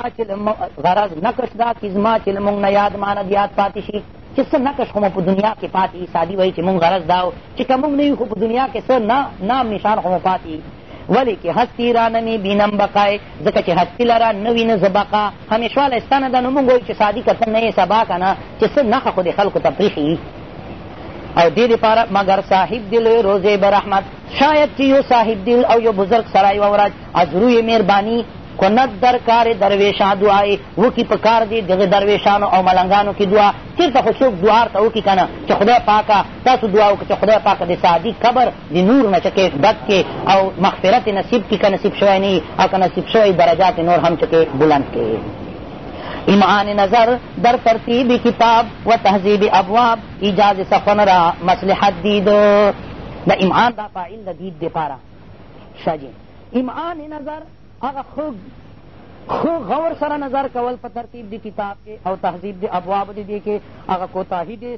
ستا چې غرض نقش دا چې زما چې له موږ نه یاد ماند یاد پاتې شي چې څه نقش خو په دنیا کې پاتې سادي وایي چې موږ غرض دا و چې که موږ نه یو خو په دنیا کې څه نام نشان خو پاتې ولی که هستی را نمی بینم بقای ځکه چې هستی لره نه وینه زه بقا همیشواله ستا نه ده نو موږ وایو چې سادي که څه نه یې سبا که نه چې څه نښه خو د خلکو ته پرېښي او دې دپاره مګر صاحب دل روزې برحمت شاید چې یو صاحب دل او یو بزرگ سره یوه ورځ از روی مهربانی کند در کار درویشا دعای وکي په کار دی دغه درویشانو او ملنګانو کې دعا چېرته خو څوک دعار ته وکړي که نه چې خدای پاکه تاسو دعا وکړه چې خدای پاکه د سعدي قبر د نور نه چکې ډک کې او مغفرت نصیب کړي که نصیب شوی نه او که نصیب شوی درجات نور هم چکې بلند کړي ایمان نظر در ترتیب کتاب و تهذیب ابواب ایجاز سخن را مصلحت دید دا ایمان دا فائل دا دید دپارا شاجی ایمان نظر هغه خو غور سره نظر کول په ترتیب دی کتاب کې او تهذیب دی ابواب دی دی کې هغه کوتاهي دی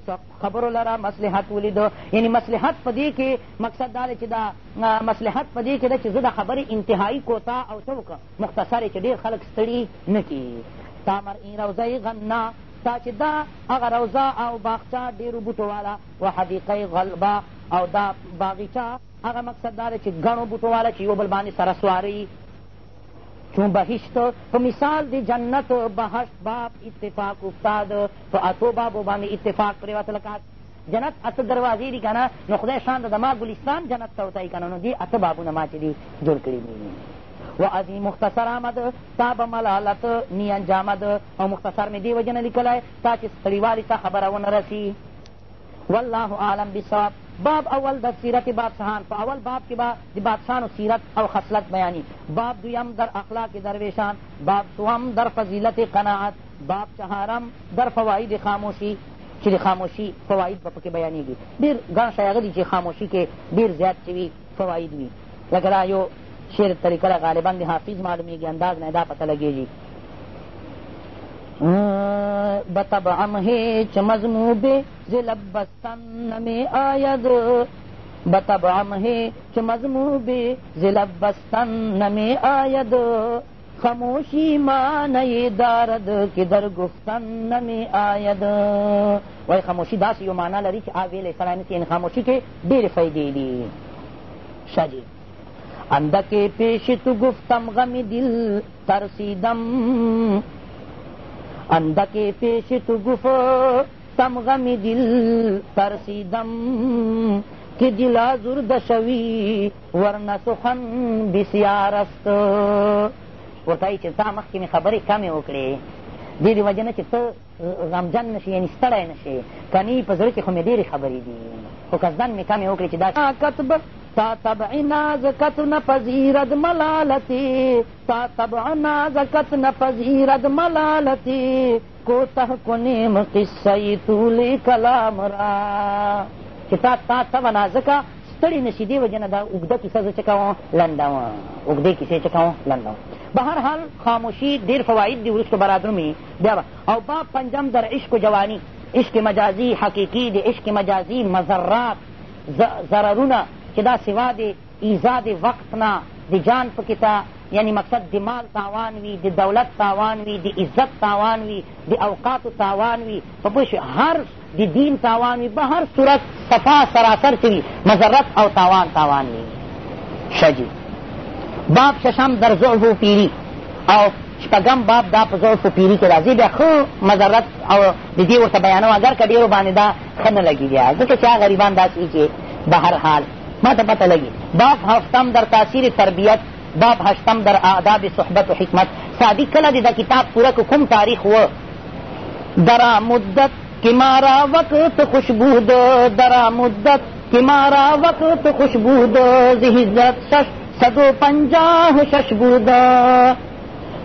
خبرو لره مصلحت ولید یعنی مصلحت په دې کې مقصد دا دی چې دا مصلحت په دې کې ده چې زه د خبرې انتهایی کوتا او څه وکړه مختصر چې ډېر خلک ستړي نه کړي تا مرئین روضه غنا تا چې دا هغه روضه او باغچه ډېرو بوټو والا و حدیقه غلبه او دا باغیچه هغه مقصد دا دی چې ګڼو بوټو والا چې یو بل باندې سره سواري چون بهشت په مثال د جنت بهشت باب اتفاق افتاد په اتو بابو باندې اتفاق پرېوت لکه جنت اته دروازې دي که نه نو خدای شان د ما ګلستان جنت ته ورته که نه نو دې اته بابونه ما چې دي جوړ کړي دي و از این مختصر آمد تا به ملالت نی انجامد او مختصر مې دې وجه نه لیکلی تا چې ستړیوالي ته خبره ونه رسي والله اعلم بصواب باب اول در سیرت بادشاهان په اول باب کې به د بادشاهانو سیرت او خصلت بیانی باب دویم در اخلاق درویشان باب سوم در فضیلت قناعت باب چهارم در فواید خاموشی چې د خاموشي فواید به پکې بیانېږي ډېر ګڼ شیاغه دي چې خاموشي کې ډېر زیات شوي فواید وي لکه دا یو شعر طریقه ده غالبا د حافظ معلومېږي انداز نه دا پته لګېږي بطبعم هیچ مضموب زلبستن نمی آید بطبعم هیچ مضموب زلبستن نمی آید خموشی ما نی دارد که در گفتن نمی آید وای خاموشي داسې یو معنا لري چې آ ویلی سړی نسي یعنې خاموشي کې ډېرې فایدې دي ښه دي اندکې پیش تو گفتم غم دل ترسیدم اندک پیش تو گفت سم غم دل ترسیدم که دل آزرده شوی ورنه سخن بسیار است ورته وایي چې تا مخکې مې خبرې کمې وکړې دې د وجه نه چې ته غمجن نه شي یعنې ستړی نه شي که نه په زړه کښې خو مې ډېرې خبرې دي خو که زدن مې کمې وکړې چې دا کتبه تا تب اناز کت ن پذیرد ملالتی تا تب اناز کت ن پذیرد ملالتی کو تہ کو نیم کسائی تولی کلام را کتا تا تب اناز کا تڑی نشی دی وجہ نہ اگدا کسا چکاو لندا وا اگدی کسے چکاو لندا بہر حال خاموشی دیر فوائد دی ورس کو برادر میں دیا او باب پنجم در عشق جوانی عشق مجازی حقیقی دی عشق مجازی مذرات زررونا چې دا سوا د ایزا د وقت نه د جان پکې ته یعنی مقصد د مال تاوان وي د دولت تاوان وي د عزت تاوان وي د اوقاتو تاوان وي په پوه هر د دین تاوان وي به هر صورت صفا سراسر چې وي مذرت او تاوان تاوان وي شجي باب ششم در ضعف و پیری او شپږم باب دا په ضعف و پیری کې راځي بیا ښه مذرت او د دې ورته بیانوم اګر که ډېرو باندې دا ښه نه لګېږي ځکه چې غریبان داسې چې به هر حال ما ته پته لګي باب هفتم در تاثیر تربیت باب هشتم در آداب صحبت و حکمت سعدی کله دې دا کتاب پوره که کوم تاریخ و درا مدت که مارا وقت خوشبو درا مدت که مارا وقت خوشبو ده ز هجرت شش صد و پنجاه شش بوده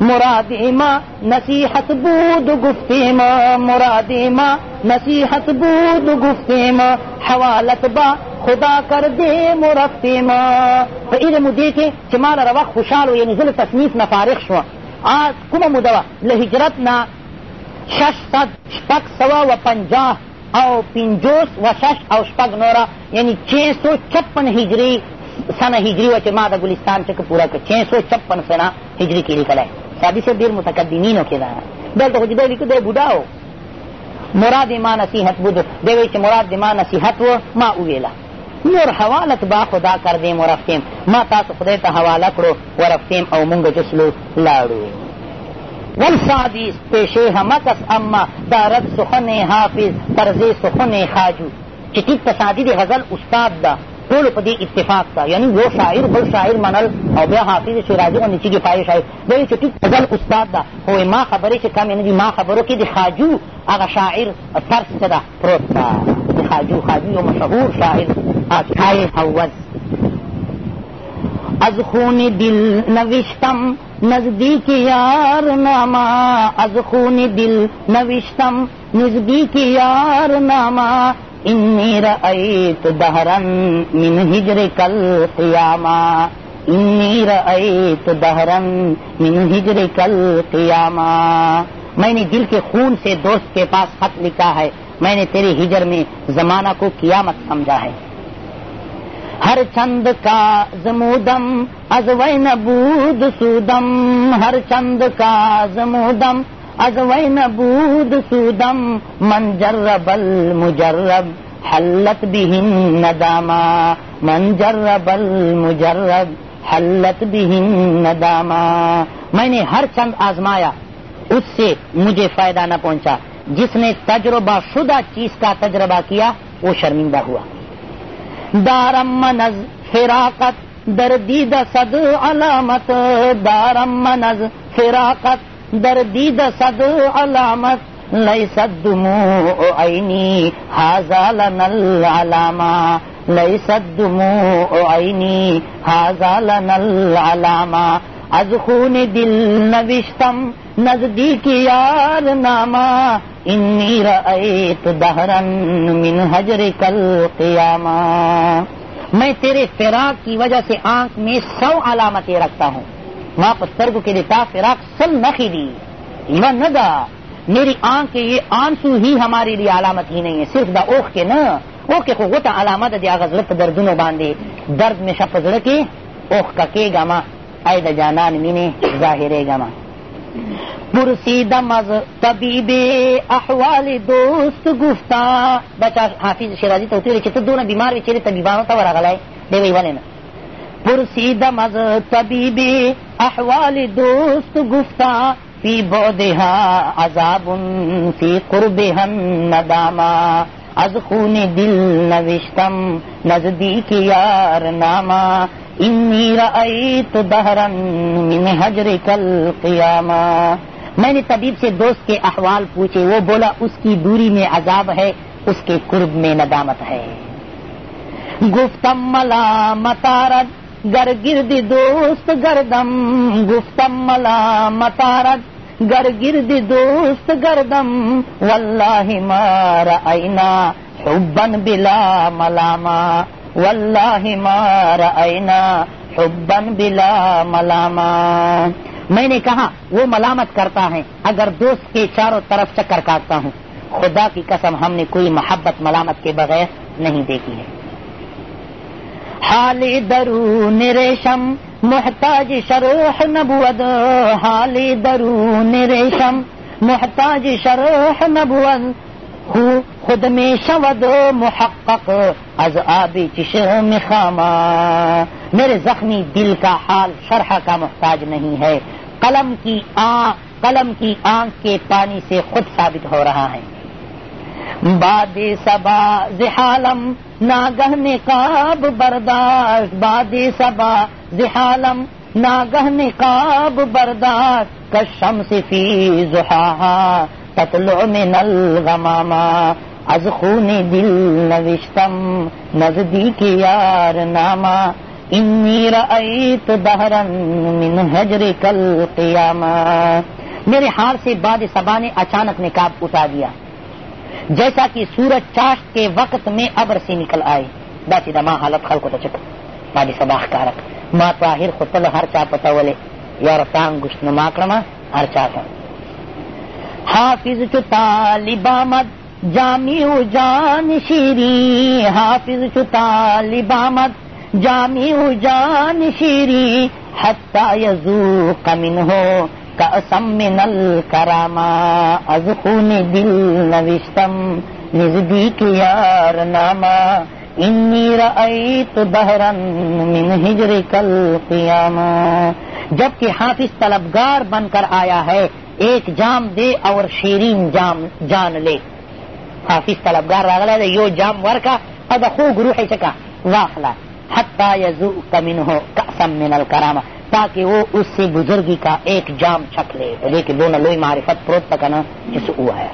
مرادی ما نصیحت بود گفتیم مرادی ما نصیحت بود گفتیم حوالت با خدا کردیم و رفتیم په ایده مودې کې چې ما لره وخت خوشحال و یعنې زه له تصنیف نه فارغ شوه کومه موده وه له هجرت نه شش صد شپږ سوه و پنجاه او پنجوس و شش او شپږ نوره یعنی چه سو چپن هجري سنه هجري وه چې ما د ګلستان چکه پوره کړه چه سو چپن سنه هجري کې لیکلی سادي صاحب ډېر متقدمینو کې ده دلته خو چې دی لیکو دی بوډا و مراد ما نصیحت بود دی وایي چې مراد ما نصیحت و ما وویله نور حوالت با خدا کردیم و رفتیم ما تاسو خدای ته حواله کړو و رفتیم او مونږ جسلو لاړو والسادیس پیشه همکس اما دارد سخن حافظ طرز سخن خاجو چې ټیک تصادی د غزل استاد ده ټولو په دې اتفاق ته یعنی یو شاعر بل شاعر منل او بیا حافظ شیرازي غوندې چې کفایي شاعر دی چې ټیک غزل استاد ده خو ما خبرې چې کمې نه دي ما خبرو کې د خاجو هغه شاعر طرس څه ده پروت ده د خاجو خاجو یو مشهور شاعر آتای حوز از خون دل نوشتم نزدیک یار ناما از خون دل نوشتم نزدیک یار ناما رأیت دہرن من ہجر کل فیا انی رأیت دہرن من ہجر کل قیاما میں نے دل کے خون سے دوست کے پاس خط لکھا ہے میں نے تیرے ہجر میں زمانہ کو قیامت سمجھا ہے ہر چند کا زمودم از سودم ہر چند کا زمودم از نبود سودم من جرب المجرب حلت بہن نداما من جرب المجرب حلت بہن نداما میں نے ہر چند آزمایا اس سے مجھے فائدہ نہ پہنچا جس نے تجربہ شدہ چیز کا تجربہ کیا وہ شرمندہ ہوا دارم منز فراقت دردید صد علامت دارم منز فراقت دردید دسد علامت لئی سد مو او عئی ہاضالہ لاما لئی سد مو او از خون دل نوشتم نزدیک دل ناما انی رأیت دہرن من حجر کل قیاما میں تیرے فراق کی وجہ سے آنکھ میں سو علامتیں رکھتا ہوں ما په سترګو کې د تا فراق سل نخې دي یوه نه ده میری آنکھ یہ آنسو ہی ہمارے لیے علامت ہی نہیں ہے صرف دا اوخ کے نہ اوخ کے خوتا علامت دی آغاز لت دردونو باندے درد میں شپ زڑ کے اوخ کا کے گما اے دا جانان مینے ظاہرے گما پرسی دم از طبیب احوال دوست گفتا بچا حافظ شیرازی تو تیرے چتر دو نہ بیمار وی چیرے طبیبانو تا ورغلای دی وی ولنه پرسیدم دمز طبیبی احوال دوست گفتا فی عذاب فی قرب ہم از خون دل نوشتم نزدیک یار ناما انی رأیت انت دہرن حجر کل قیاما میں نے طبیب سے دوست کے احوال پوچھے وہ بولا اس کی دوری میں عذاب ہے اس کے قرب میں ندامت ہے گفتم ملا متارد گر گرد دوست گردم گفتم ملا متارت گر گرد دوست گردم واللہ مار اینا حبن بلا ملاما واللہ مار اینا حبن بلا ملاما میں نے کہا وہ ملامت کرتا ہے اگر دوست کے چاروں طرف چکر کاٹتا ہوں خدا کی قسم ہم نے کوئی محبت ملامت کے بغیر نہیں دیکھی ہے حالی درو ریشم محتاج شروح نبود حالی درو ریشم محتاج شروح نبود خود میں شود محقق از آبی چشم خاما میرے زخمی دل کا حال شرح کا محتاج نہیں ہے قلم کی آنکھ قلم کی آنکھ کے پانی سے خود ثابت ہو رہا ہے باد سبا ذہالم ناگہ نقاب برداشت باد سبا ذہالم ناگہ نقاب برداشت کشم صفی فی زا پتلوں میں نل گاما ازخو دل نوشتم نزدیک یار نامہ بہرن من حجر کل قیاما میرے ہار سے باد سبا نے اچانک نکاب اٹھا دیا جیسا کہ سورج چاش کے وقت میں ابر سے نکل آئے حالت باسی مالی سباہ کارک ماں تاہر ختل ہر چا پتا پتہ یور نما کرما ہر چا حافظ چو طالب آمد جامی شیری حافظ چو طالب آمد جامی شیری حتی یزوق کمن ہو کاسم از خون دل نسم نزدیک جب کہ حافظ طلبگار بن کر آیا ہے ایک جام دے اور شیرین جام جان لے حافظ طلبگار دے یو جام ور کا اب خو چکا واخلا حتی یزوک منہو سمے من الکراما ताकि वो उससे बुजुर्गी का एक जाम छक ले लेकिन दोनों लोई मारिफत प्रोत पकना जिस हुआ है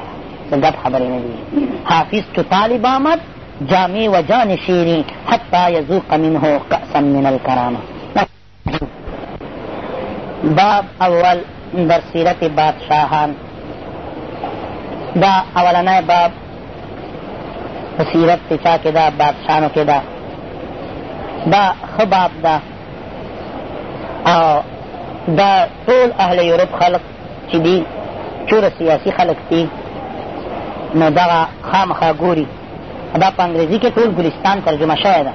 तो गप खबर ही नहीं हाफिज तो तालिब आमद जामे व जान शेरी हत्ता यजू कमिन हो सम्मिनल करामा باب اول در سیرت بادشاهان دا اولنی باب سیرت چا کې دا بادشاهانو کې دا دا ښه باب ده او دا ټول اهل یورپ خلق چې دي چوره سیاسي خلق دي نو دغه خامخا ګوري دا په انګریزي کې ټول ګلستان ترجمه شوی ده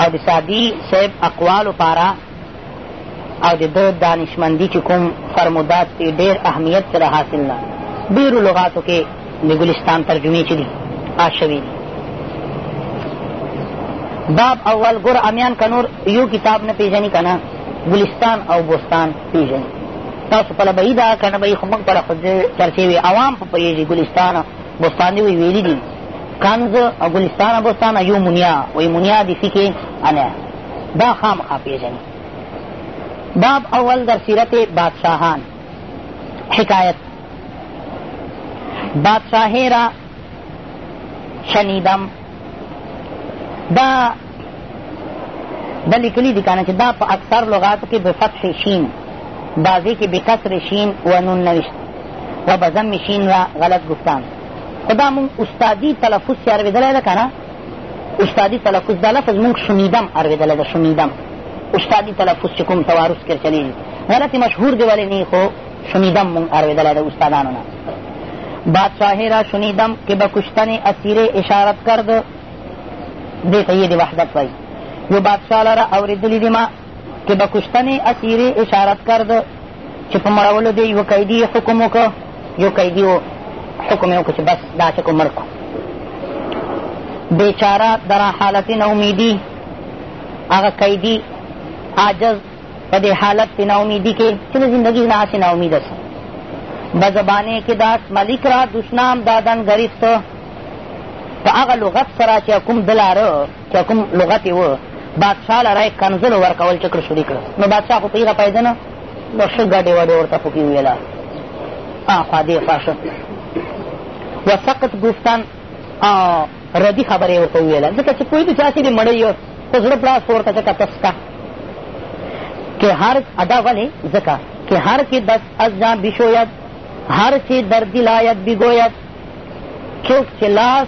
او د سعدي صاحب اقوالو پاره او د ده دانشمندي چې کوم فرمودات دی ډېر اهمیت سره حاصل ده ډېرو لغاتو کې د ګلستان ترجمې چې دي آ شوي دي باب اول ګور امیان کنور یو کتاب نه پیژني که نه ګلستان او بوستان پېژني تاسو پله به یي ده که نه به یي خو موږ پله خو چرچې وي عوام په پوهېږي ګلستان بوستان دې وایي ویلي دي کنز او ګلستان بوستان یو منیا وایي منیا د فکې انه دا خامخا پېژني باب اول در سیرت بادشاهان حکایت بادشاهی را شنیدم دا ده لیکلي دي که نه چې دا په اکثر لغاتو کې بفتح شین بعضې کې بکسر شین و نون نوشت و بضم شین را غلط گفتم خو دا مونږ استادي تلفظ چې اورېدلی ده که نه استادي تلفظ دا لفظ مونږ شنیدم اورېدلی ده شنیدم استادي تلفظ چې کوم توارث کر چلېږي غلطې مشهور دی ولې نه خو شنیدم مونږ اورېدلی ده استادانو نه بادشاہ را شنیدم که به کشتن اسیر اشارت کرد دیته یې د وحدت وایي یو بادشاه لره اورېدلي دي ما که به کشتنې اسیرې اشارت کرد چې په مړولو دې یوه قیدي حکم وکړه یو قیدي و حکم یې وکړه چې بس دا چې کو مړ کړو بیچاره در حالت نومیدي هغه قیدي عاجز په دې حالت کې ناامیدي کې چې د زندګي نه هسې ناامیده سه به زبانې کې داس ملک را دشنام دادن گریفت په هغه لغت سره چې کوم دلاره چې کوم لغت یې و بادشاه له رایې کنځلو ورکول چکړ شروع کړه نو بادشاه خو په هغه پایده نه نو ښه ګډې وډې ورته پکې وویله خوا دې خوا شه وسقط ګفتان ردي خبرې یې ورته وویله ځکه چې پوهېدو چې هسې دې مړی یو خو زړه پلاس خو ورته ځکه تس کا که هر ادا ولې ځکه که هر کې دس از جان بشوید هر چه در دل آید بگوید چوک چې لاس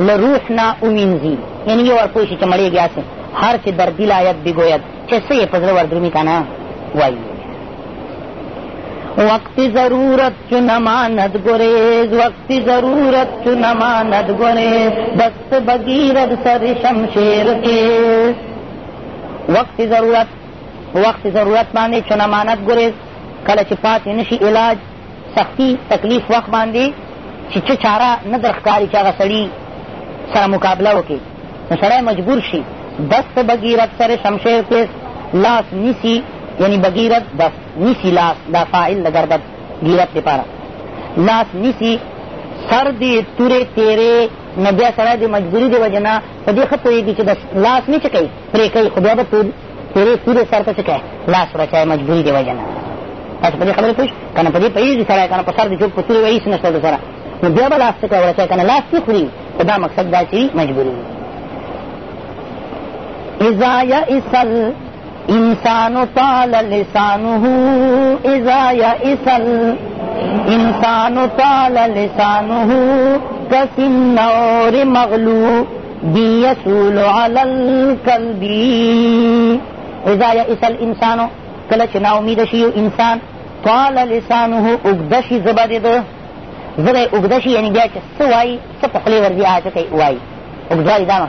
له روح نه ووینځي یعنې یو ورپوه شي چې مړېږي هسې هر چه در دل آید بگوید چې څه یې په زړه وردرومي که نه وایي وقتی ضرورت چو نماند گریز وقتی ضرورت چو نماند گریز دست بگیرد سر شمشیر که وقتی ضرورت وقت ضرورت باندې چو نماند گریز کله چې پاتې نشي علاج سختی تکلیف وخت باندې چې چه چاره نه در ښکاري چې هغه سړي سره مقابله وکړي نو سړی مجبور شي دست بگیرد سر شمشیر تیز لاس نیسی یعنی بگیرد دست نیسی لاس دا فائل لگردد گیرد لپاره لاس نیسی سر دی تورې تیرې نه بیا سړی د مجبوري د وجې نه په دې ښه پوهېږي چې د لاس نه څه کوي پرې کوي خو بیا به تیرې تورې سر ته څه کوي لاس وچوي مجبوري د وجې نه تاسو په دې خبرې پوه که نه په دې پوهېږي سړی که نه په سر د جوړ په تورې وایي څه نشته د سره نو بیا به لاس څه کوي وړچوي که نه لاس څه خوري خو دا مقصد دا چې مجبوري إذا يئس الإنسان طال لسانه إذا يئس الإنسان طال لسانه كفي النور مغلوب يسول على الكلب إذا يئس الإنسان کله چې ناامید شي انسان طال لسانه اقدش شي ژبه د ده ژبه یې اوږده شي یعنې بیا چې څه وایي څه په خولې ورځي هغه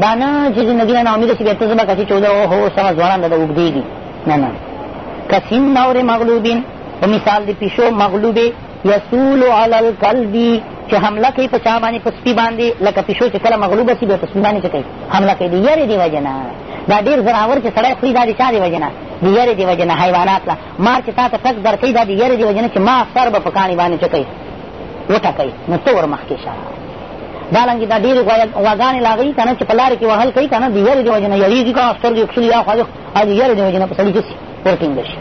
دا نه چې زندګي نه ناامیده شي بیا ته زه به کسي چوده اوهو سمه ځوانان به د اوږدې دي نه نه کسیم نور مغلوبین په مثال د پیشو مغلوبې یسولو علی الکلبی چې حمله کوي په چا باندې په سپي باندې لکه پیشو چې کله مغلوبه شي بیا په سپي باندې څه کوي حمله کوي د یرې دې وجې نه دا ډېر زناور چې سړی خوري دا د چا د وجې نه د یرې دې وجې نه حیوانات له مار چې تا ته ټک در کوي دا د یرې دې وجې نه چې ما سر به په کاڼي باندې څه کوي وټکوي نو ته ور مخکې شه دارنګې دا ډېرې غواګانې لاغوي که نه چې په لارې کښې وهل کوي که نه د یرې د وجې نه یرېږي که نه سترګې کښلي یا خواږه او د یرې د وجې نه په سړي کښې ورټینګه شي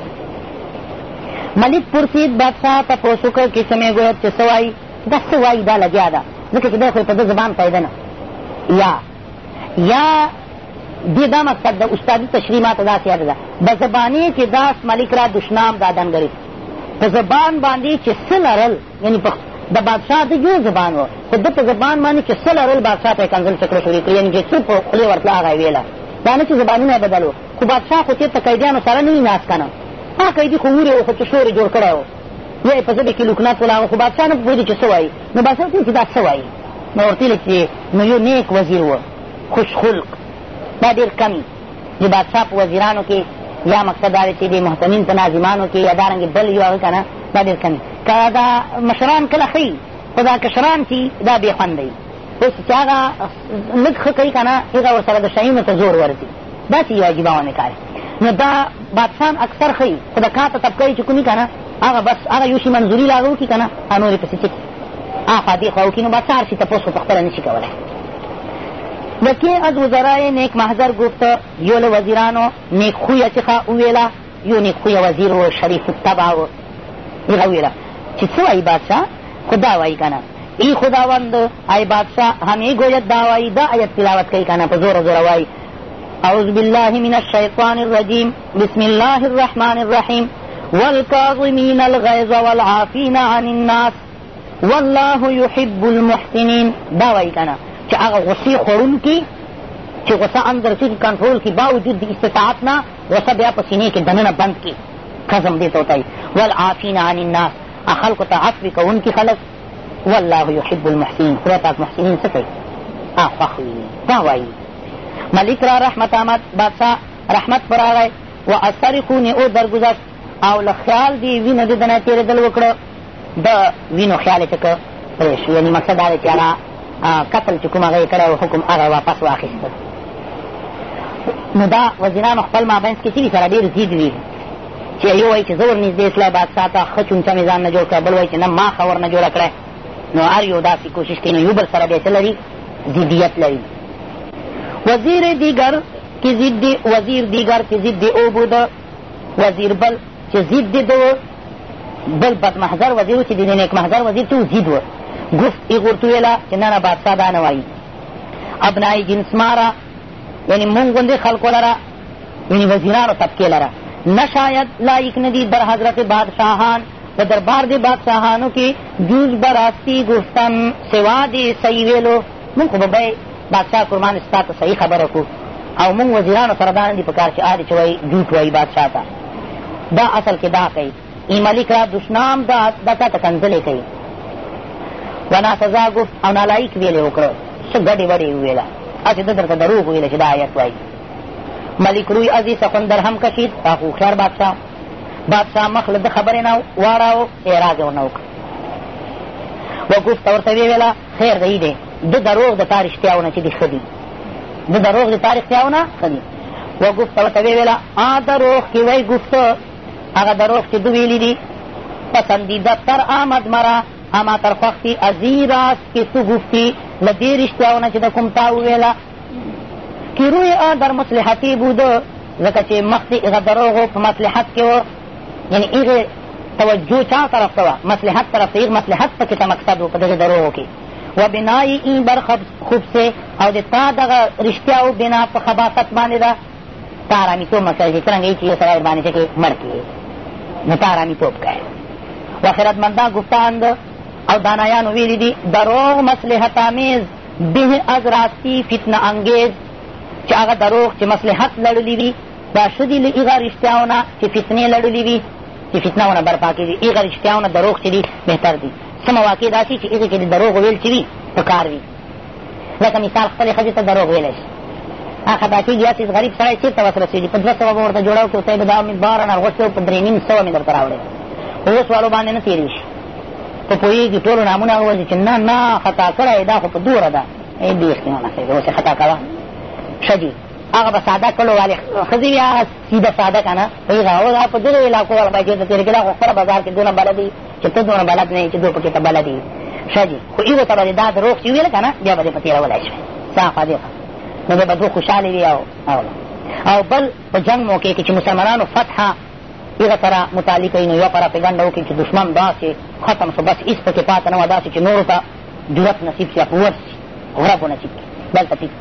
ملک پرسید بادشاه تپوس وکړ چې څه مې ګویت چې څه وایي دا څه وایي دا لګیا ده ځکه چې دی خو یې په ده زبان پایده نه یا یا دې دا مقصد د استادي تشریح ما ته داسې یاده ده به زبانې چې داس ملک را دشنام دا دنګرې په زبان باندې چې څه لرل یعنې په د بادشاه د یو زبان و خو ده په زبان باندې چې څه لرل بادشاه ته یې کنځل څه کړه شروع کړي یعنې چې څه په خولې ورتله هغه یې ویله دا نه چې زبانونه یې بدل و خو بادشاه خو چېرته قیدیانو سره نه وي ناست که نه هغه قیدي خو وورې و خو چې شور یې جوړ کړی و یا یې په ژبې کښې لوکنات ولاغه خو بادشاه نه پوهېږي چې څه وایي نو بادشاه ته چې دا څه وایي نو ورته ویله چې نو یو نیک وزیر و خوش خلق دا ډېر کم د بادشاه په وزیرانو کښې یا مقصد دا دی چې د محتمین په ناظمانو کې یا دارنګې بل یو هغه که نه دا ډېر کم که دا مشران کله ښي خو دا کشران چې دا بې خوند دی اوس چې هغه لږ ښه کوي که نه هغه ورسره د شیینو ته زور ورځي داسې یو عجیبه ونه کار نو دا بادشان اکثر ښیي خو د کار ته طبقه یې چې کومي که نه هغه بس هغه یو شي منظوري له هغه وکړي که نه هغه نورې پسې څه کړي هغه خوا دې خوا وکړي نو بادشاه هر شي تپوس خو پخپله نه شي کولی یکی از وزرای نیک محضر گفته یو له وزیرانو نیکخویه څخه وویله یو نیکخویه وزیر و شریف الطبع و هغه وویله چې څه وایي بادشاه خو دا وایي که نه ای خداوند ای بادشاه همې گوید دا وایي دا آیت تلاوت کوي که نه په زوره زوره وایي اعوذ بالله من الشیطان الرجیم بسم الله الرحمن الرحیم والکاظمین الغیظ والعافین عن الناس والله یحب المحسنین دا وایي که نه چې هغه غصې خوړونکي چې غصه ان د رسول کنټرول کړي باوجود د استطاعت نه غصه بیا په سینې کې دننه بند کړي قسم دې ته وتایي والعافین عن الناس خلکو ته عفوې کوونکي خلک والله یحب المحسنین خدای پاک محسنین څه کوي خوښوي دا وایي ملک را رحمت آمد بادشاه رحمت پر راغی و از سر خونې او درګذشت او له خیال دې وینه د دنه تېرېدل وکړه د وینو خیال یې څه کړ یعنې مقصد دا دی چې قتل چې کوم هغه یې کړی و حکم هغه واپس واخیسته نو دا وزیرانو خپل مابینځ کې چې سره ډېر ضد وي چې یو وایي چې زه ورنږدې اسلای بادشاه ته ښه چونچه مې ځان نه جوړ کړه بل وایي چې نه ما ښه ورنه جوړه کړی نو هر یو داسې کوشش کوي نو یو بل سره بیا څه لري ضدیت لري وزیر دیگر که ضد وزیر دیگر که ضد او بوده وزیر بل چې ضد د بل بد محضر وزیر و چې د نیک محضر وزیر چې ضد و گفت ایغ ورته وویله چې نه نه بادشاه دا نه وایي ابنای جنسما را یعنې مونږ غوندې خلکو لره یعنې وزیرانو طبقې لره نه شاید لایق نه دي در حضرت بادشاهان و دربار د بادشاهانو کې جوز به راستی گفتن سوا دې صحیح ویلو مونږ خو به بی بادشاه قرمان ستا ته صحیح خبره کړو او مونږ وزیرانو سره دا نه دي په کار چې عادې چې وایي جوټ وایي بادشاه ته دا اصل کې دا کوي ای ملک را دشنام دا دا تا ته کنځلې کوي و ناسزا گفت او نالایق ویلې وکړه څه ګډې وډې یې وویله هسې ده درته دروغ ویله چې دا آیت وایي ملک روی عزیز سخندر هم کشید دا خو هوښیار بادشاه بادشاه مخ له ده خبرې نه واړاو اعراض یې ورنه وکړ وګفت ورته ویې ویله خیر دی دی ده دروغ د تا رښتیاونه چې دي ښه دي ده دروغ د تا رښتیاونه ښه دي وګفت ورته ویې ویله آ دروغ کې وی ګفته هغه دروغ چې ده ویلي دي پسندیده تر آمد مرا اما تر خوښ شي ازی راست که تو گفتی له دې رښتیاونه چې د کوم تا وویله که روی آن در مصلحتی بوده ځکه چې مخکې هغه دروغو په مصلحت کې و یعنی هغې توجه چا طرف ته وه مصلحت طرف ته هغ مصلحت پکې ته مقصد و په دغې دروغو کې و بنای این بر خوب سې او د تا دغه رښتیاو بنا په خباست باندې ده تا آرامیتوب مسله چې څرنګه چې یو سړی باندې چې کې مړ کړي نو تا آرامیتوب کوې و خیرتمندان گفتند او دانایانو ویلی دي دروغ مصلحت آمیز به از راستی فتنه انگیز چې هغه دروغ چې مصلحت لړلی وي دا ښه دي له هغه رښتیاونه چې فتنې لړلي وي چې فتنهونه برپا کېږي هغه رښتیاونه دروغ چې دي بهتر دي څه مواقع داسې چې هغې کې د دروغ ویل چې وي په کار وي لکه مثال خپلې ښځې ته دروغ ویلی شي هغه خطا کېږي هسې غریب سړی چېرته وسه رسېږي په دوه سوه به ورته جوړه وکړو ته به دا مې باره نه غوښتې په درې نیم سوه مې درته راوړې اوس والو باندې نه تېرېږي خو پوهېږي ټولو نامونه هغه وایي چې نه نه خطا کړی دا خو په دوره ده دې اختیار نخېږي اوس یې خطا کوه ښه جي هغه به ساده کلو والې ښځې وي هغه سیده ساده که نه هغه اوس په دغو علاقو والا باید چېرته تېرې کړي خو خپله بازار کې دونه بلد وي چې ته دونه بلد نه یې چې دوی پکې ته بلد وي ښه جي خو هغو ته به دې دا دروغ چې وویله که نه بیا به دې په تېرولی شوې صافه دې نو دې به دوی خوشحالې وي او او بل په جنګ موقع کښې چې مسلمانانو فتحه هغه سره مطالعې کوي نو یوه پراپېګنډه وکړي چې دښمن داسې ختم شو بس هېڅ پکې پاته نه وه داسې چې نورو ته جرت نصیب شي یا قوت شي غرب ونصیب کړي دلته ټیک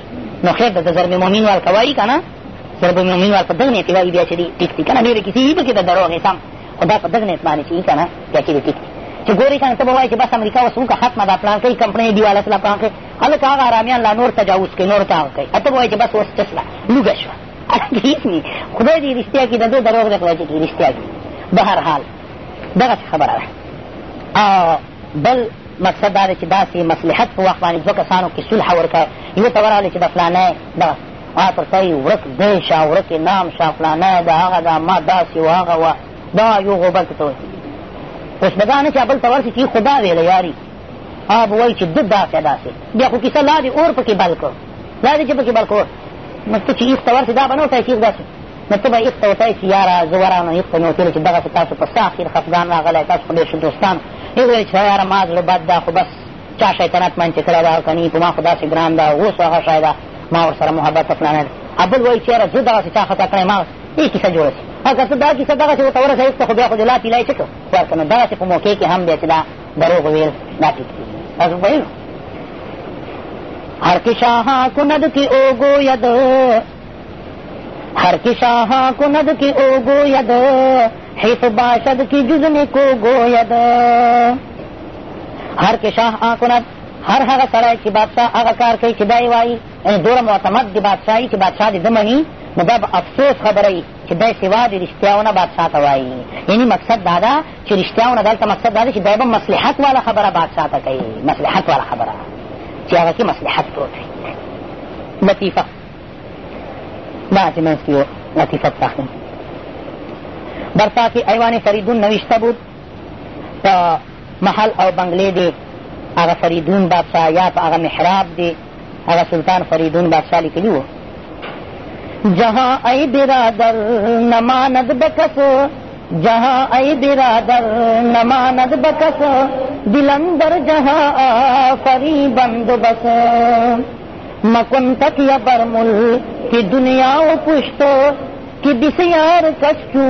نو خیر ده د ضرب مؤمن وال که وایي که نه ضرب مؤمن وال په دغ نیت وایي بیا چې دی ټیک دي که نه ډېرې کیسې وي پکې د دروغې سم خو دا په دغ نیت باندې چې وي که نه بیا چې دی ټیک دي چې ګورې که نه ته به وایې چې بس امریکا اوس وکړه ختمه ده پلان کوي کمپنۍ دیوالت لا پلان کوي هلکه هغه ارامیان لا نور تجاوز کوي نور ته هغه کوي ته به وایې چې بس اوس چسله لوږه شوه هیڅ وي خدای دې رښتیا کړي د دې دروغ دې خدای دې کړي رښتیا کړي به هر حال دغسې خبره ده او بل مقصد دا دی چې داسې مصلحت په وخت باندې دوه کسانو کې صلحه ورکړه یو ته ورغلی چې د فلانی دغه ما پر ته یې ورک دی شه ورک نام شه فلانی د هغه ده ما داسې و هغه وه دا یو غوبل ته ته اوس به دا نه چې بل ته ورسي چې خدا ویله یاري هغه به وایي چې ده داسې داسې بیا خو کیسه لا دې اور پکې بل کړ لا دې چې پکې بل کړ نو ته چې ایخ ته ورسې دا به نه ورته چې داسې نو ته به ایخ ته ورته چې یاره زه ورغلم ایخ ته مې ورته چې دغسې تاسو په سخت ډېر خفګان راغلی تاسو خو ډېر ښه دوستان ایخ ویل چې یاره ما زړه بد ده خو بس چا شیطنت من چې کړی ده که نه په ما خو داسې ګران ده اوس هغه شی ده ما ورسره محبت په فلانه ده بل وایي چې یاره زه دغسې چا خطا کړی ما ای کیسه جوړه شي اگر ته دا کیسه دغسې ورته ورسوې ته خو بیا خو دې لا پیلی څه کړو ورکړه نو دغسې په موقع کښې هم دی چې دا دروغ ویل دا ټیک دي تاسو پوهېږو هر که شاها کند که او گوید هر که شاها کند که او گوید حیف باشد که جز نیکو گوید هر که شاه کند هر هغه سړی چې بادشاه هغه کار کوي چې دی وایي دومره معتمد د بادشاهي چې بادشاه دې ده مني نو دا به افسوس خبره وي چې دی سوا د رښتیاونه بادشاه ته وایي یعنې مقصد دا ده چې رښتیاونه دلته مقصد دا ده چې دی به مصلحت والا خبره بادشاه ته کوي مصلحت والا خبره چې هغه کې مصلحت پروت وي لطیفه دغسې منځ کې لطیفت راخلي برپا کې ایوان فریدون نوشته بود په محل او بنګلې دی هغه فریدون بادشاه یا په هغه محراب دی هغه سلطان فریدون بادشاه لیکلي وو جهاں ای برادر نماند بکسو جہاں ائی برادر نماند بکس دلندر جہاں آفری بند بس مکن تک یا برمل کی دنیا و پشتو کی بسار کسو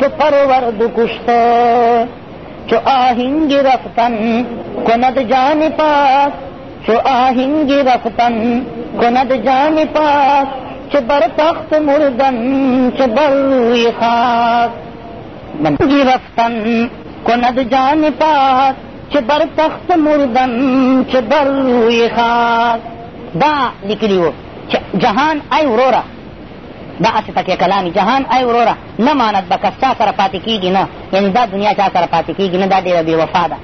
تو پرورد کشتو چو آہنگ رفتن کند جان پاس چو آہنگ رفتن کند جان پاس چو پر تخت مردن بروی خاک بندگی رفتن کند جان پاک چه بر تخت مردن چه بر روی خاک دا لیکلی و جهان ای وروره دا هسې تکیه کلامي جهان ای وروره نه ماند به کس چا سره پاتې کېږي نه یعنې دا دنیا چا سره پاتې کېږي نه دا ډېره بې وفا ده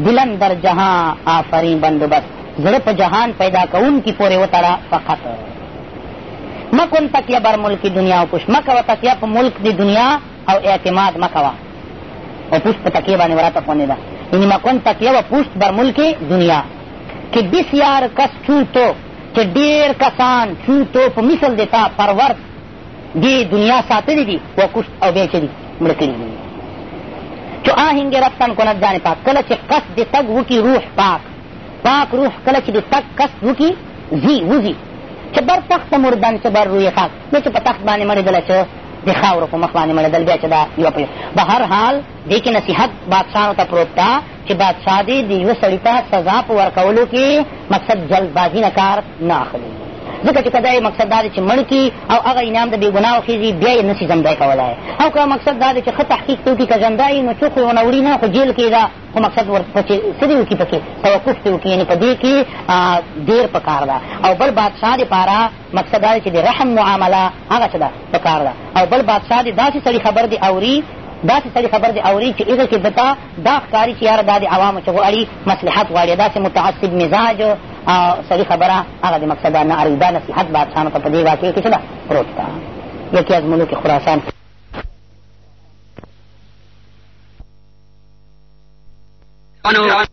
بلند در جهان آفرین بندوبست زړه په جهان پیدا کوونکي پورې وتړه فقط مکن تکیه بر ملک دنیا و کش مکوه تکیه په ملک د دنیا او اعتماد مه کوه او پوست په تکیه باندې ورته خونېده یعنی مکن تکیه و پوست بر ملک دنیا که بسیار کس چوتو چې ډېر کسان چوتو په مثل د تا پرورد دې دنیا ساتلی دي و کشت او بیچه دي مړه کړي دي چو آهنګ رفتن کند ځانې پاک کله چې قصد د تګ وکړي روح پاک پاک روح کله چې د تګ قصد وکړي ځي وځي چې بر تخت مردن چې بر روی خاک نه چې په تخت باندې مړېدله چې د خاورو په مخ باندې مړېدل بیا چې دا یوه په بهر حال دې کې نصیحت بادشاهانو ته پروت ده چې بادشاه دې د یوه سړي ته سزا په ورکولو کې مقصد جلدبازي نه کار نه اخلي ځکه چې که دا مقصد دا دی چې مړ کړي او هغه انعام د بې ګناه وخېږي بیا یې نشي ژوندی کولی او که مقصد دا دی چې ښه تحقیق ته وکړي که ژوندی نو څوک ونه وړي نه خو جیل کې دا خو مقصد ورپسې څه دې وکړي پکې توقف دې وکړي یعنې په دې کې ډېر پکار ده او بل بادشاه دپاره مقصد دا دی چې د رحم معامله هغه څه ده پکار ده او بل بادشاه دې داسې سړي خبر دې اوري داسې سړي خبر دې اوري چې هغه کې دته دا ښکاري چې یاره دا د عوامو چغو اړي مصلحت غواړي داسې متعصب مزاج سړي خبره هغه د مقصده نه اړي دا نصیحت بادشاهانو ته په دې واقع کې څه ده پروت ده یکي از ملوک خراسان عنه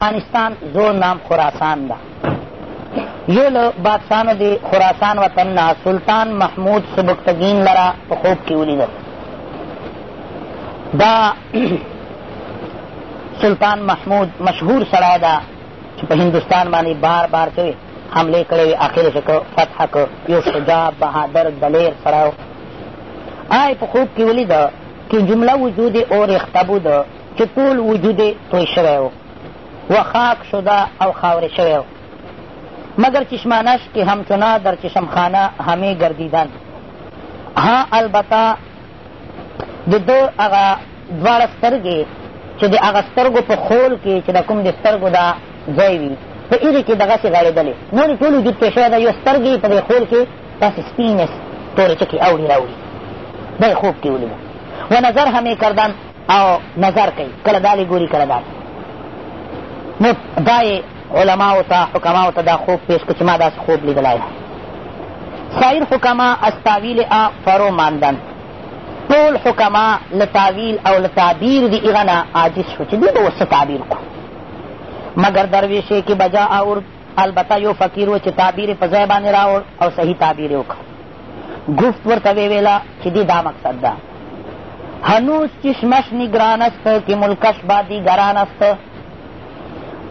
افغانستان زور نام خراسان ده یه له بادشاهانو د خراسان وطن نه سلطان محمود سبکتګین لره په خوب کې ولیدل دا سلطان محمود مشهور سړی ده چې په هندوستان باندې بار بار څه حملې کړې وې آخر یې فتحه کړ یو شجاع بهادر دلیر سړی آی په خوب کې ولیده چې جمله وجود اور اختبو ده چې ټول وجود یې توی شوی و و خاک شده او خاوره شوی مگر چشمانش که همچنا در چشمخانه همه گردیدند ها البته د ده هغه دواړه سترګې چې د هغه سترګو په خول کې چې د کوم د سترګو دا ځای وي په ایرې کې دغسې غړېدلې نورې ټول وجود پرې شوی ده یو سترګې په دې خول کې داسې سپینې تورې چکې اوړي را وړي دا یې خوب کې ولیده و نظر همې کردن او نظر کوي کله دالې ګوري کله دالې نو دا یې علماو ته حکماو ته دا خوب پیش کړه چې ما داسې خوب لیدلی سایر حکما از تاویل آ فرو ماندند ټول حکما له تاویل او له تعبیر د هغه نه عاجز شو چې دوی به ورڅه تعبیر کړو مګر درویشې کې بجا اور البته یو فقیر و چې تعبیر په ځای باندې راوړ او صحیح تعبیر یې وکړ گفت ورته ویویله چې دی دا مقصد ده هنوز چشمش نگران است که ملکش با دیگران است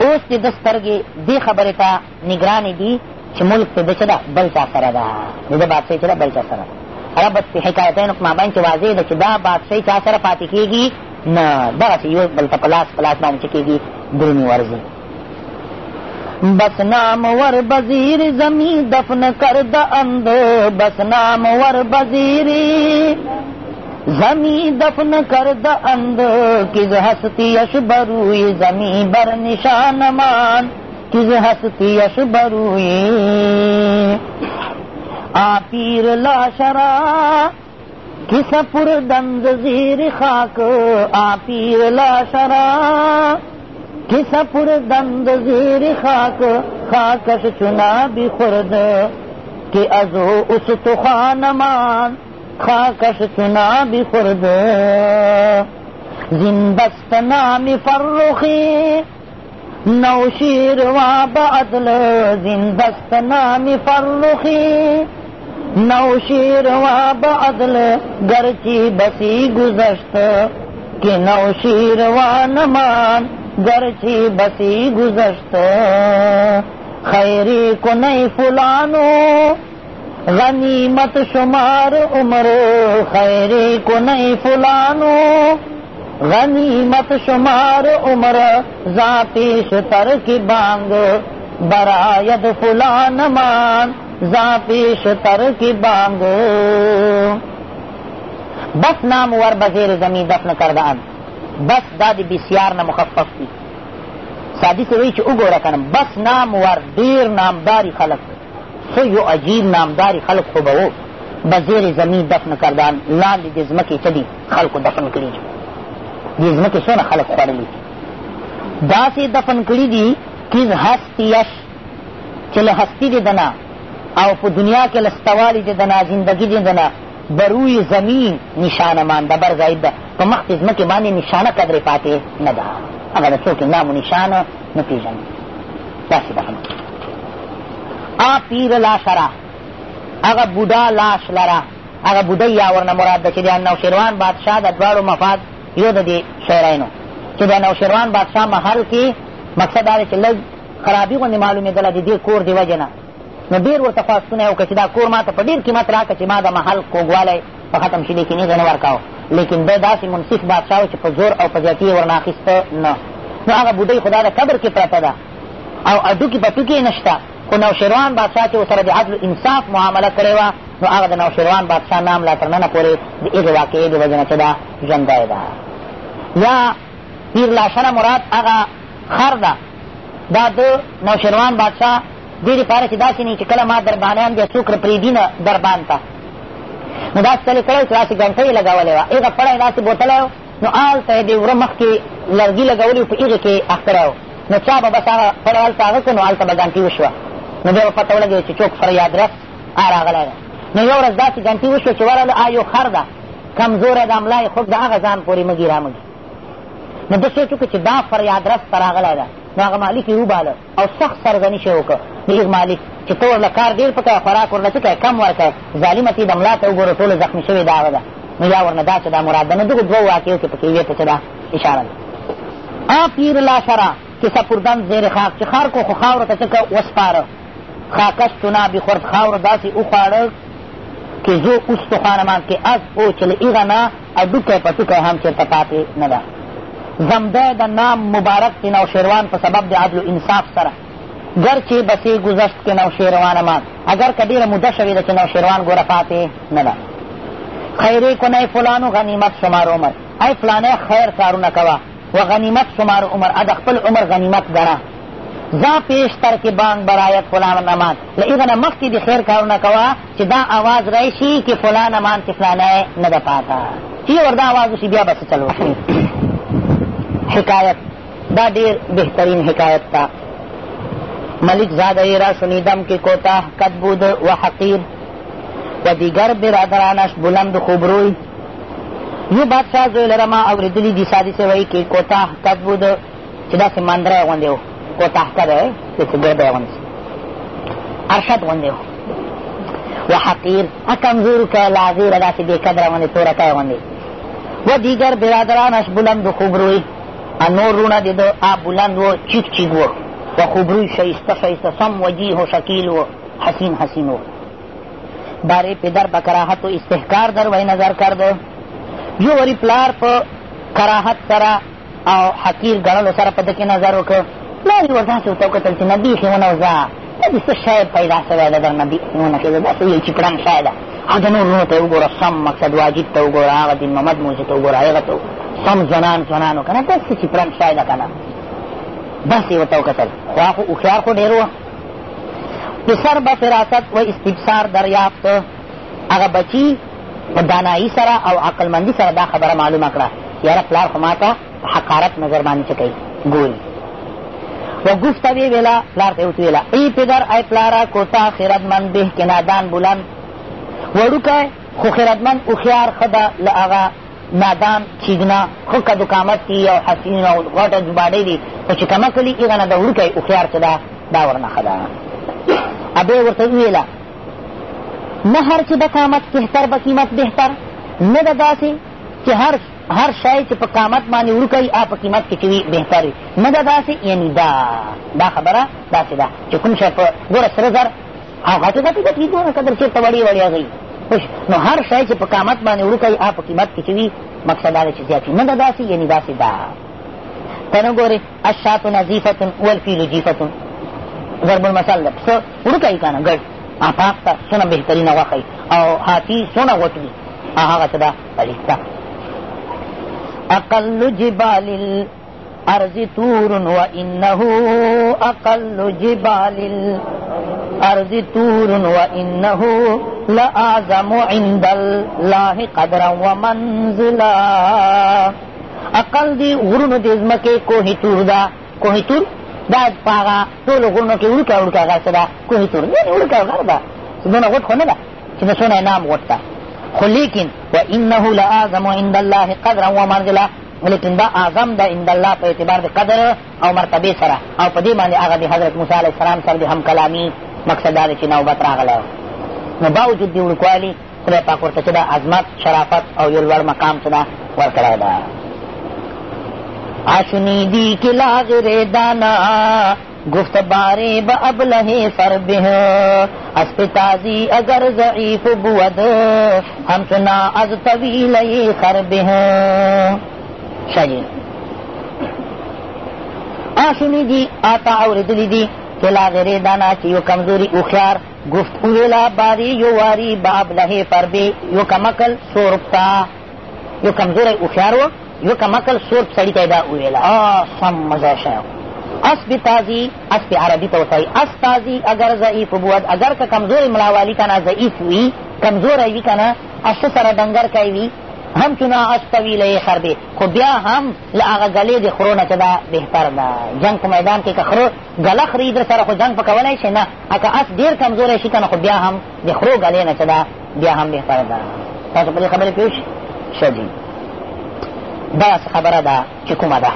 اوس دې ده سترګې دې خبرې ته نګرانې دي چې ملک دې ده چې ده بل چا سره ده د ده بادشاهي چې ده بل چا سره ده ربط حکایتینو په مابین چې واضح ده چې دا بادشاهي چا سره پاتې کېږي نه دغسې یو بل ته په لاس په لاس باندې چې کېږي درنې ورځي بس نام ور بزیر زمین دفن کرد اند بس نام ور بزیری زمی دفن کرد اند کز هستیش بروی زمی بر نشانمان کز هستیش بروی آپیر لاشرا کس پر دند زیر خاک آپیر لاشرا کس پر دند زیر خاک خاکش چنا بی خورد که ازو اس تو خانمان خاکش چنا بخورده زین بست نام فرخی نوشیر و بعدل زین بست نام فرخی نوشیر و بعدل گرچی بسی گذشت که نوشیر و نمان گرچی بسی گذشت خیری کنی فلانو غنیمت شمار عمر خیر کنی فلانو غنیمت شمار عمر زا پیش تر کی بانگ براید فلان مان زا پیش تر کی بانگ بس نام ور بزیر زمین دفن کردن بس دادی بسیار نمخفف دی سادی سوی چه اگو رکنم بس نام ور دیر نامداری خلق خیو عجیب نامداری خلق خو به و به زیر زمین دفن کردن لاندې د ځمکې څه دي خلکو دفن کړي دي د ځمکې څونه خلک خوړلي دي داسې دفن کړي دي تیز هستیش چې له هستي د دنه او په دنیا کې له ستوالي د دنه زندګي د دنه به روی زمین نشانه مانده بر ځای ده په مخ د ځمکې باندې نشانه قدرې پاتې نه ده هغه د څوک نام و نشانه نه پېژني داسې دفن کړي آ پیر لاش را هغه بوډا لاش لره هغه بوډۍ یا ورنه مراد ده چې د نوشیروان بادشاه د دواړو مفاد یو د دې شاعرینو چې د نوشیروان بادشاه محل کې مقصد دا دی چې لږ خرابي غوندې معلومېدله د دې کور د وجې نه نو ډېر ورته خواستونه یې وکړه چې دا کور ما ته په ډېر قیمت راکړه چې ما د محل کوږوالی په ختم شیدې کې نیغې نه ورکاوه لیکن دی داسې منصف بادشاه چې په زور او په زیاتي یې ورنه اخېسته نه نو هغه بوډۍ خو دا د قبر کې پرته ده او هډوکي په ټوکې یې نه شته خو نوشیروان بادشاه چې ورسره د عدل انصاف معامله کړې وه نو هغه د نوشیروان بادشاه نام لا تر ننه پورې د هغې واقعې د وجې نه چې ده ژوندی ده یا پیر لاشره مراد هغه خر ده دا د نوشیروان بادشاه دې دپاره چې داسې نه چې کله ما دربانیان بیا څوک پرېږدي نه دربان ته نو داسې څلې کړی چې داسې ګنټه یې لګولې وه هغه پړی داسې بوتلی و نو هلته یې د وره مخکې لرګي لګولي په هغې کښې اختری و نو چا به بس هغه پړی هلته هغه کړو نو هلته به ګنټې وشوه نو بیا به پته ولګېږي چې چوک فر یادرس آ راغلی دی نو یو ورځ داسې ګنټې وشوه چې ورغله آ یو خر ده کمزوری ده ملا یې خوږ د هغه ځان پورې مږي را مږي نو ده سوچ وکړه چې دا فر یادرس ته راغلی ده نو هغه مالک یې وباله او سخت سرزنیش یې وکړه د مالک چې ته ورله کار ډېر په کوه خوراک ورله څه کوې کم ورکوې ظالمه ته یې د ملا ته وګوره ټوله زخمي شوې ده هغه ده نو یا ورنه دا چې دا مراد ده نو دغو دوو واقعو کښې په کې یوې ته چې دا اشاره ده آ پیر لا شرا کیسه پردند زیر خاک چې خار کو خو خاورو ته څه وسپاره خاکستنا بخورد خاور داسې وخواړه کې زو اوس پخوانمان کې از او چې له هغه نه هډوکی پټوکی هم چېرته پاتې نه ده زمدی د نام مبارک د نوشیروان په سبب د عدل انصاف سره گرچې بسې گذشت کې نوشیروان ما اگر که ډېره موده شوې ده چې نوشیروان ګوره پاتې نه ده خیرې کنی فلانو غنیمت شمار عمر ای فلانی خیر کارونه کوه و غنیمت شمار عمر ا د خپل عمر غنیمت ګڼه زا پیشتر که بانگ برایت فلان امان لئیغنه مخکې د خیر کارونه کوه چې دا آواز راشي کې فلان امان چې فلانی نه ده پاته چې وردا آواز وشي بیا به څه چل وکړي حکایت دا ډېر بهترین حکایت تا ملک زاده را شنیدم که کوتاه قد بود و حقیر و دیگر برادرانش بلند خوبروی یو بادشاه زوی لره ما اورېدلي دي سادي سوی کې کوتاه قد بود چې داسې ماندری غوندې و خو تحته دی د سګر دی غوندې ارشد غوندې و وحقیر کمزور که لازیره داسې بېقدره غوندې تورکی غوندې و دیگر برادرانش بلند و خوبروی نور رونه د ده بلند و چیک چیک و و خوبروی شایسته شایسته سم وجیه و شکیل و حسین حسین و برای پدر به کراهت و استحکار در وی نظر کرده یو وری پلار په کراهت سره او حقیر ګڼلو سره په ده کې نظر وکړه پلار یې ورځانې ورته وکتل چې نه بیخي ونوځه دا دې څه شی پیدا سوی ده در نه بیخونه کېده داسې ویل چې کړم شی ده او د نور وروڼو ته یې وګوره سم مقصد واجد ته وګوره هغه دین محمد موزي ته وګوره هغه ته سم ځوانان ځوانانو که نه داسې چې پرم شی ده که نه داسې یې ورته وکتل خو هغه هوښیار خو ډېر وه پسر به فراست و استبصار دریافت هغه بچي په دانایي سره او عقلمندي سره دا خبره معلومه کړه یاره پلار خو ما ته حقارت نظر باندې څه کوي ګوري و گفت وی ویلا پلار ته ورته ویله ای پدر ای پلاره کوتا خیرتمند بهکې نادان بلند وړوکی خو خیرتمند هوښیار ښه ده له هغه نادان چیزونه ښه قد قامت دي او حسین او غټه جباډۍ دي خو چې کمکلي هغه نه ده وړوکی هوښیار څه ده دا ورنښه ده ابې ورته وویله نه هر چې د قامت کهتر به قیمت بهتر نه ده داسې چې هر هر شی چې په قامت باندې ورکی آ په قیمت کې چې وي بهتر وي نه ده داسې یعنې دا دا خبره داسې ده چې کوم شی په ګوره سره زر او غټې غټې ګټې ګوره قدر چېرته وړې وړې هغوی خوش نو هر شی چې په قامت باندې ورکی آ په قیمت کې چې وي مقصد دا دی چې زیات وي نه ده داسې یعنې داسې ده ته نه ګورې الشاتو نظیفتن والفیلو جیفتن ضرب المثل ده پسه وړکی که نه ګډ آفاق ته څونه بهترینه غوښه او حافي څونه غوټ وي هغه څه ده پلیسته اقل جبال الارض طور وانه اقل جبال الارض طور وانه لاعظم عند الله قدرا ومنزلا اقل دی غرونو دی ځمکې کوهی تور ده کوهی تور دا په هغه ټولو غرونو کې وړوکه وړوکه غسه ده کوهی تور یعنې وړوکه غر ده دونه غټ خو نه ده چې د څونه یې نام غټ ده خو لیکن و انه لاعظم عند الله قدرا و منزله لیکن دا اعظم ده عند الله په اعتبار د قدر او مرتبې سره او په دې باندې هغه د حضرت موسی علیه السلام سره د همکلامي مقصد دا دی چې نوبت راغلی نو باوجود د وړوکوالي خدای پاک ورته چې دا عظمت شرافت او یو لوړ مقام چې ده ورکړی ده آشنیدی کلا غیر دانا گفت باری با ابله فربه از پتازی اگر ضعیف بود همچنا از طویله خربه شجر آشنی دی آتا اوردلی دی که لاغره دانا چی یو کمزوری اخیار گفت اویلا باری یو واری با ابله فربه یو کمکل سوربتا یو کمزوری اخیار و یو کمکل سورب سڑی تیدا اویلا آسم مزاشایو اسب تازی اسب عربی ته ورته اس تازی اگر ضعیف بود اگر که کمزور ملاوالی کنه ضعیف وي کمزوری وي که نه اسه سره ډنګر کوي وي همچنا اس طویله خربې خو بیا هم له هغه ګلې د خرو نه چې دا بهتر ده جنګ په میدان کې که خرو ګله خري در سره خو جنګ په کولی شي نه که اس ډېر کمزوری شي که نه خو بیا هم د خرو ګلې نه چې دا بیا هم بهتر ده تاسو په دې خبرې پوه شئ ښه جي دا خبره ده چې کومه ده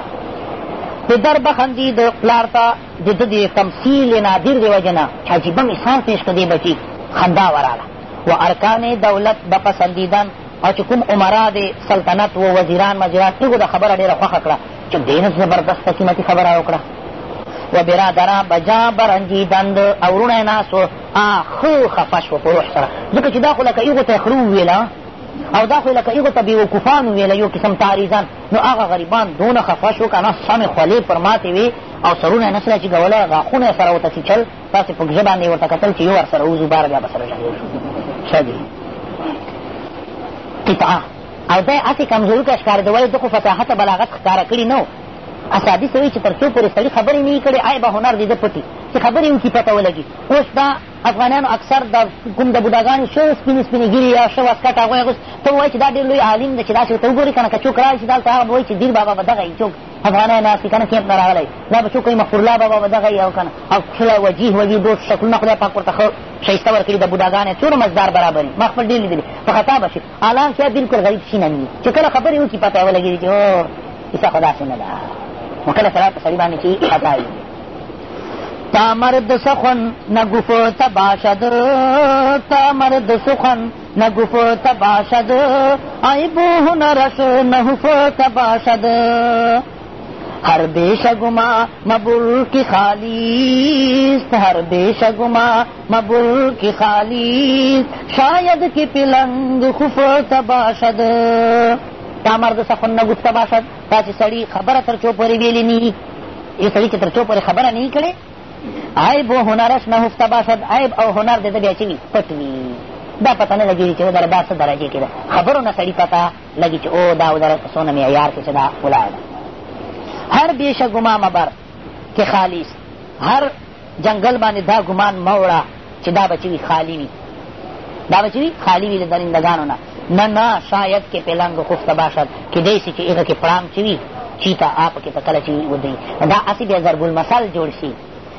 د در بخندي د پلار ته د ده د تمثیل نادر د وجې نه چې عجیبه مثال پېش کړې بچي خندا وراله و ارکان دولت به پسندیدن او چې کوم عمرا د سلطنت و وزیران مزیران ایګو د خبره ډېره خوښه کړه چې ډېره زبردسته قیمتي خبره وکړه و برادران به جا برنجیدند او وروڼه یې ناست و ښه خفه شوه په روح سره ځکه چې دا خو لکه ایغو ته یې خره وویله او دا خو لکه ایغو ته بیوقوفانو ویله یو قسم تعریضان نو هغه غریبان دونه خفه شو که نه سمې خولې پر ماتې وې او سرونه یې نسله چې کوله غاښونه یې سره ورته چیچل تاسې په ږژه باندې یې ورته کتل چې یو ور سره وځو باره بیا به سره جنګ وشو ښه دي قطعه او دا یې هسې کمزوري که ښکارېده ولې ده خو فتاحته بلاغت ښکاره کړي نه اسادي څه وایي چې تر څو پورې سړي خبرې نه وي کړې عیبه هنر دی ده پټي چې خبرې وکړي پته ولګي اوس دا افغانانو اکثر د کوم د بوډاګانې شو سپینې سپینې ګیرې یا شو واسکټ هغوی اغوست ته وایي چې دا ډېر لوی عالم ده چې داسې ورته وګورې که نه که څوک راغی چې دلته هغه به وایي چې دیر بابا به دغه وي څوک افغانان ناست که نه کیمپ نه راغلی دا به څوک وایي مغفرالله بابا به دغه وي او که نه او کله وجیح وجیح دو شکلونه خدای پاک ورته ښه ښایسته ورکړي د بوډاګانې څومره مزدار برابر ما خپل ډېر لیدلي په خطا به شي حالانکه بلکل غریب شینه نه وي چې کله خبرې وکړي پته یې ولګېږي چې هو کیسه خو داسې نه ده خو کله سړی په سړي باندې چې خطا تا مرد سخن نگف تباشد تا مرد سخن نگف تباشد عیبوه نرس نحف تباشد هر بیش گما مبول کی خالیست هر بیش گما مبول کی خالیست شاید کی پلنگ خف تباشد دا مرد سخن نه گفته باشد دا چې سړي خبره تر چو پورې ویلې نه یو سړي چې تر چو پورې خبره نه کړې عیب و هنرش نه هفته باشد عیب او هنر د ده بیا چې وي پټ وي دا پته نه لګېږي چې ودره دا څه درجې کې ده خبرو نه سړي پته لګي چې او دا ودره څونه معیار کې چې دا ولاړ ده هر بیشه ګمامه بر کې خالیست هر جنګل باندې دا ګمان مه وړه چې دا به چې وي خالي وي دا به چې وي خالي وي له درندګانو نه نه نه شاید کې پلنګ خفته باشد کیدی سي چې هغه کې پړام چې وي چیته آ پکې په کله چې ودري دا هسې بیا ضرب المثل جوړ شي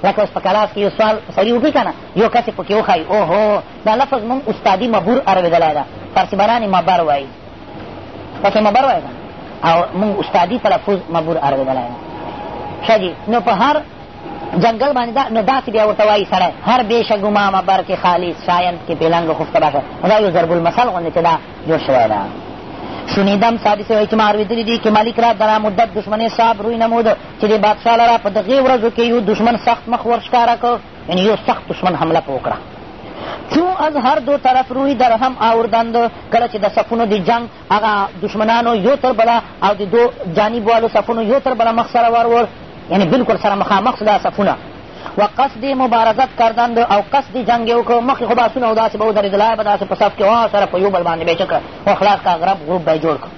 لکه اوس په کلاس کې یو سوال سړي وکړي که نه یو کس یې پکې وښایي اوهو دا لفظ مونږ استادي مبور اړوېدلی ده فارسیبران یې مبر وایي پکې مبر وایي او مونږ استادي تلفظ مبور اړوېدلی ده ښه نو په هر جنگل باندې دا نو داسې بیا ورته وایي سړی هر بېشه ګمامه بر کې خالص شاین کې پیلنګ خفته باشه دا یو ضرب المثل غوندې چې دا جوړ شوی ده شنیدم سادس وی چې ما اورېدلي دي چې ملک را دغه مدت دښمنۍ صاحب روی نمود چې د بادشاه لره په دغې ورځو کې یو دشمن سخت مخ ورښکاره کړ یعنې یو سخت دشمن حمله په وکړه چون از هر دو طرف روی در هم آوردند کله چې د صفونو د جنگ هغه دشمنانو یو تر بله او د دو جانب والو صفونو یو تر بله مخ سره ورور یعنی بلکل سره مخامخ دا صفونه و قصد مبارزت کردند او قصد جنګ یې وکړو مخکې خو باسونه او داسې به ودرېدلی به داسې په صف کښې وا سره په یو بل باندې به یې څه کړه و خلاص کا غرب غروب به یې جوړ کړ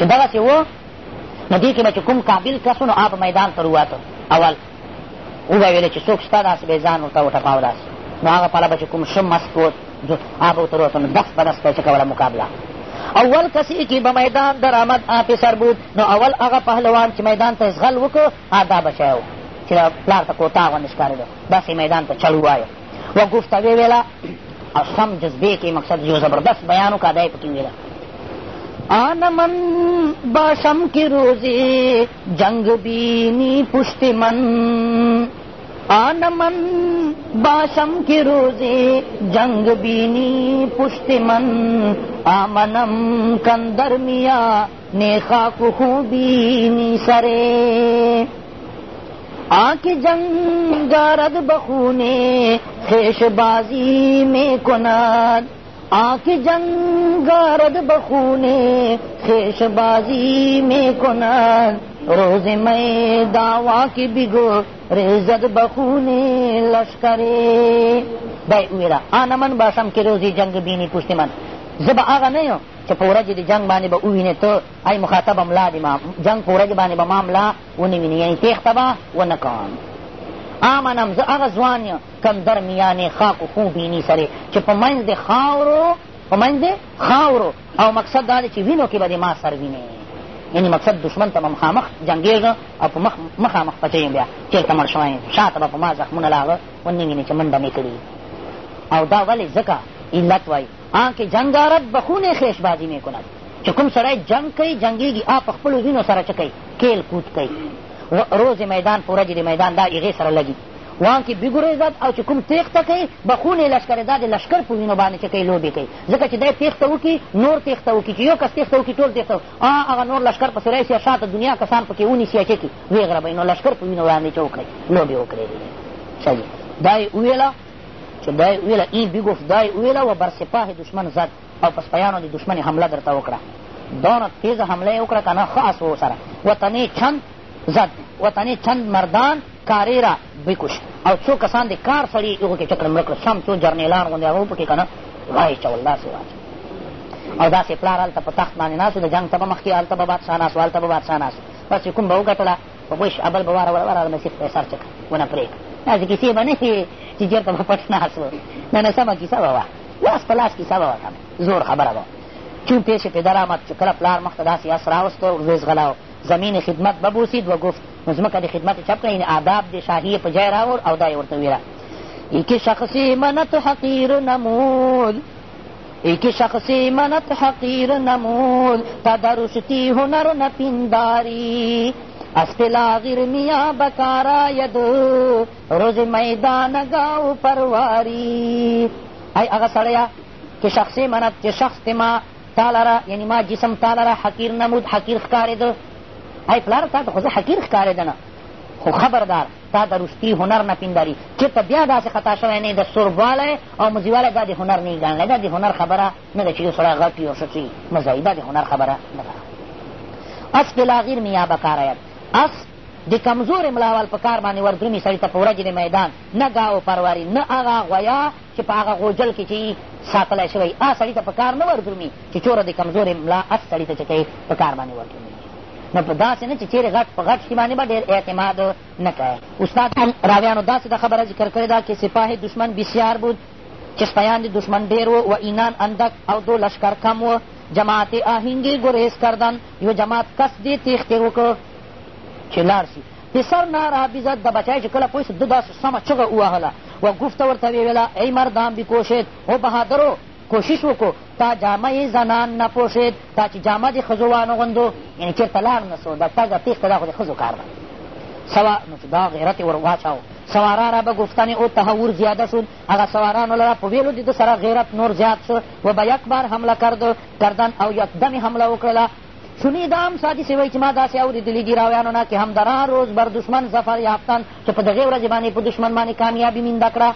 چې دغسې و نو دې کښې به چې کوم قابل کس و نو هغه میدان ته رواته اول و به ویلې چې څوک شته داسې به یې ځان ورته وټپاو داسې نو هغه پله به چې کوم ښه مست و هغه به ورته روته نو دست په دست به یې څه کوله مقابله اول کسی که به میدان در آمد آفیسر بود نو اول هغه پهلوان چې میدان ته اشغال وکړو دا بچی و چې د پلار ته کوتاه غوندې ښکارېده داسې میدان ته چل ووایه و ګفته ویې ویله او سم جذبې کې مقصد یو زبردست بیان وکړه دا یې پکې ویله آن من باشم کی روزی جنگ بینی پشت من آنمن باشم کی روزے جنگ پشت من آمنم کندر میاں کو بینی سرے آنکھ جنگ گارد بخونے خیش بازی میں کناد آنکھ جنگ گارد بخونے خیش بازی میں کناد روز میں دعوا کی بگو رزد بخونی لشکری دای ویرا آن من باشم که روزی جنگ بینی پشت من زب آغا نیو چې په ورځې د جنګ باندې به ووینې ته ای مخاطبه ملا دې ما جنګ په ورځې باندې به ما ملا ونه وینې یعنې تېښته به ونه کوم آمنم زه هغه ځوان یم کم درمیانې خاکو خو بیني سرې چې په منځ د خاورو په منځ د خاورو او مقصد دا دی چې وینو کې به د ما سر وینې یعنی مقصد دشمن ته به مخامخ جنګېږه او په مخ مخامخ پچه یم بیا چېرته مړ شوی یم شاته به په ما زخمونه لاغه ونه وینې چې منډه مې کړي او دا ولې ځکه علت وایي آنکې جنګارت بخونې خیش بازی مې کند چې کوم سړی جنگ کوي جنګېږي آ په خپلو وینو سره څه کوي کیل کود کوي روز میدان په ورځې د میدان دا هغې سره لګي وان کې بګورېدد او چې کوم تېښته کوي به خون یې لشکرې دا د لشکر په وینو باندې چې کوي لوبې کوي ځکه چې دی تېښته وکړي نور تېښته وکړي چې یو کس تېښته وکړي ټول تېښته هغه نور لشکر پسې راشي شاته دنیا کسان پکې ونیسي اچې کړي ویغره به نو لشکر په وینو باندې چې وکړئ لوبې وکړې ښه دي دا یې وویله چې دا یې وویله این بیګوف دا یې وویله و بر سپاه دشمن زد او په سپیانو د دشمن حمله درته وکړه دونه تیزه حمله یې وکړه که نه ښه اس وسره وطنې چند زد وطنې چند مردان کارې را بکش او څو کسان د کار سړي هغو کښې چکړه مړه کړه سم څو جرنیلان غوندې هغو پکښې که نه وایې چول داسې واچو او داسې پلار هلته په تخت باندې ناست د جنګ ته به مخکې هلته به بادشاه ناست و هلته به بادشاه ناست بس چې کوم به وګټله په بوش ابل به واروله ورغله مسیح په سر چکه ونه پرېږد داسې کیسې به نه وې چې چېرته به پټ ناست و نه نه سمه کیسه به وه لاس په لاس کیسه به وه زور خبره به چون پیش پدر آمد چې کله پلار مخته داسې اس راوست و زغلاو زمین خدمت ببوسید و گفت نو ځمکه د خدمت یې چپ کړه یعنې آداب د شاهي په ځای راوړ او دا یې ورته ویله ایکی شخصی منت حقیر نمود ایکی شخصی منت حقیر نمود تدرشتی هنر نپنداری از پلاغیر میا بکاراید روز میدان گاو پرواری ای اغا سړیا چې شخصی منت چې شخص ما تا لره یعنی ما جسم تا لره حقیر نمود حقیر ښکارېده ای پلاره تا ته خو زه حقیر ښکارېدنه خو خبردار تا د رستي هنر نه پینداري چېرته بیا داسې خطا شوی نه د سوروالی او مزیوالی دا د هنر نه یې ګڼلی دا د هنر خبره نه ده چې یو سړی غټ وي او ښه څه مزایي دا د هنر خبره نه ده اسپ لاغیر مې یا بکاراید اسپ د کمزورې ملاول په کار باندې وردرومي سړي ته په ورځې د میدان نه ګاو پرواري نه هغه غویا چې په هغه غوجل کې چې ساتلی شوی آ سړي ته په کار نه وردرومي چې چوره د کمزورې ملا اس سړي ته چې په کار باندې وردرومي نو په داسې نه چې چېرې غټ په غټ شي باندې به ډېر اعتماد نه کوې استاد راویانو داسې د خبره ذکر کړې ده چې سپاه دشمن بسیار بود چې سپیان د دشمن ډېر و و اینان اندک او دو لشکر کم و جماعت آهنگی گریز کردن یو جماعت کس دی تیښتې وکړ چې لاړ شي پسر نه را بیزد د بچی چې کله پوه شو ده داسې سمه چغه ووهله و گفته ورته ویې ویله ای مردان بکوشید او بهادرو کوشش وکړو تا جامه زنان نه پوښید تا چې جامه د ښځو وانغوندو یعنې چېرته لاړ نه سو د تګه تېښته دا خو د ښځو کار ده سوا نو چې دا غیرت یې ور واچاو سوارا را به گفتن او تهور زیاده شد هغه سوارانو لره په ویلو د ده سره غیرت نور زیات شو و به یک بار حمله کرد کردن او یکدمې حمله وکړله شنیدم سادی سوی چې ما داسې اورېدلي دي راویانو نه چې همدران روز بر دشمن ظفر یافتن چې په دغې ورځې باندې په دشمن باندې کامیابي مینده کړه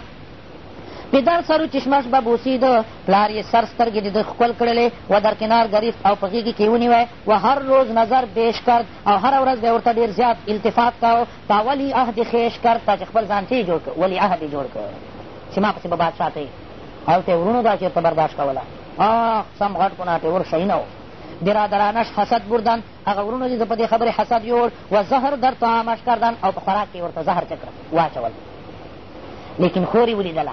د در سرو چشمش به بوسیده پلار یې سر سترګې د ده ښکل کړلې و در کنار گریفت او په غېږې کې ونیوی و هر روز نظر بیش کرد او هره ورځ به یې ورته ډېر زیات التفات کاو تا ولی عهد خیش کرد تا چې خپل ځان ته جوړ کړ ولی عهد یې جوړ کړ چې ما پسې به بادشاه ته هلته یې ورونو دا چېرته برداشت کوله آخ سم غټ کناټې ور شهینه و برادرانش حسد بردن هغه ورونو دې زه په دې خبرې حسد یوړ و زهر در تعامش کردن او په خوراک کې ورته زهر چکر واچول لیکن خور یې ولیدله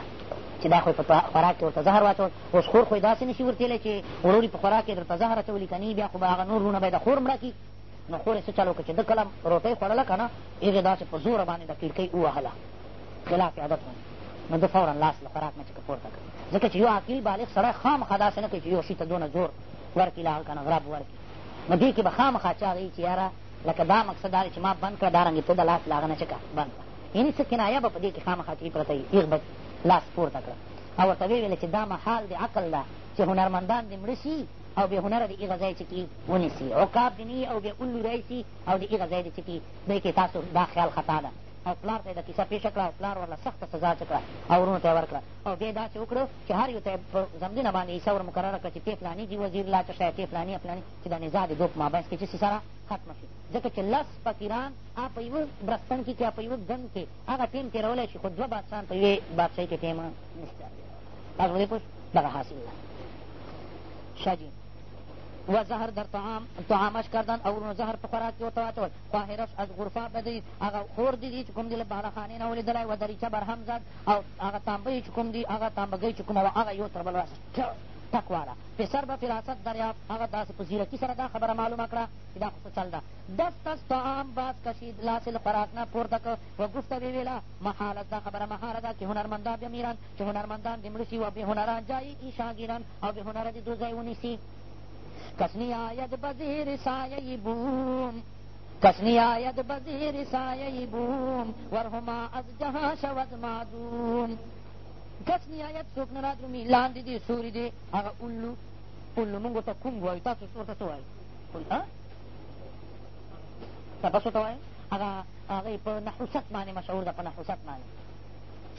چې دا خو په خوراک کښې ورته زهر واچول اوس خور خو یې داسې نه شي ورتللی چې ورور په خوراک کښې درته زهر اچولي که نه بیا خو به هغه نور رونه به د خور مړه کړي نو خور یې څه چل وکړه چې ده کله روټۍ خوړله که نه هغې داسې په زوره باندې د کړکۍ ووهله خلاف عادت باندې نو ده فورا لاس له خوراک نه چې که پورته کړي ځکه چې یو عاقل بالغ سړی خامخا داسې نه کوي چې یو شي ته دونه زور ورکړي له که نه غرب ورکړي نو دې کښې به خامخا چا هغه چې یاره لکه دا مقصد دا چې ما بند کړه دارنګې ته د لاس له هغه نه چې بند کړه یعنې څه کنایه به په دې کښې خامخا چې پرته وي هېغ به لاس پورته کړه او ورته ویې ویله چې دا محال د عقل ده چې هنرمندان دې مړه شي او بې هنره د هغه ځای چې کې ونیسي عقاب دې نه او بې الو رایسي او د هغه ځای دې چې کې دی کې تاسو دا خیال خطا ده او پلار ته یې د کیسه پیشه کړه او پلار ورله سخته سزا چې کړه او وروڼو ته یې ورکړه او بیا داسې وکړو چې هر یو ته یې په زمدونه باندې حصه ور مقرره کړه چې تې فلاني دي وزیر لا څه شی تې فلاني فلاني چې دا نزا د دو په مابینځ کښې چې سره ختمه شي ځکه چې لس فقیران هغه په یوه برستن کښې که په یوه ګن کښې هغه ټیم تېرولی شي خو دوه بادشاهان په یوې بادشاهۍ کښې ټیم نشته تاسو په دې پوه دغه حاصل ده شاجي و زهر در طعام طعامش کردن او زهر په خوراک کې ورته واچول طاهرش از غرفا بدی هغه خور دی چې کوم دی له بالاخانې نه ولیدلی و دریچه برهم زد او هغه تانبۍ چې کوم دی هغه تانبګۍ چې کومه وه هغه یو تر بل راسه ټک واله پسر به فراست دریاب هغه داسې په ځیرکي سره دا خبره معلومه کړه چې دا خو چل ده دس دس طعام باز کشید لاس له خوراک نه پورته کړ و ګفته ویې ویله محال دا خبره محاله ده چې هنرمندا بیا میران چې هنرمندان دې مړه شي و بې هنران جایي شاګیران او بې هنره دې دوځای ونیسي کس نیاید بزیر سایه بوم کس نیاید بزیر سایه بوم ورهما از جها شود معدوم کس نیاید څوک نه رادرومي لاندې دي سوري دي هغه اولو اولو موږ ورته کوم وایو تاسو ورته څه وایو تاسو ورته وایو هغه هغې په نحوست باندې مشهور ده په نحوست باندې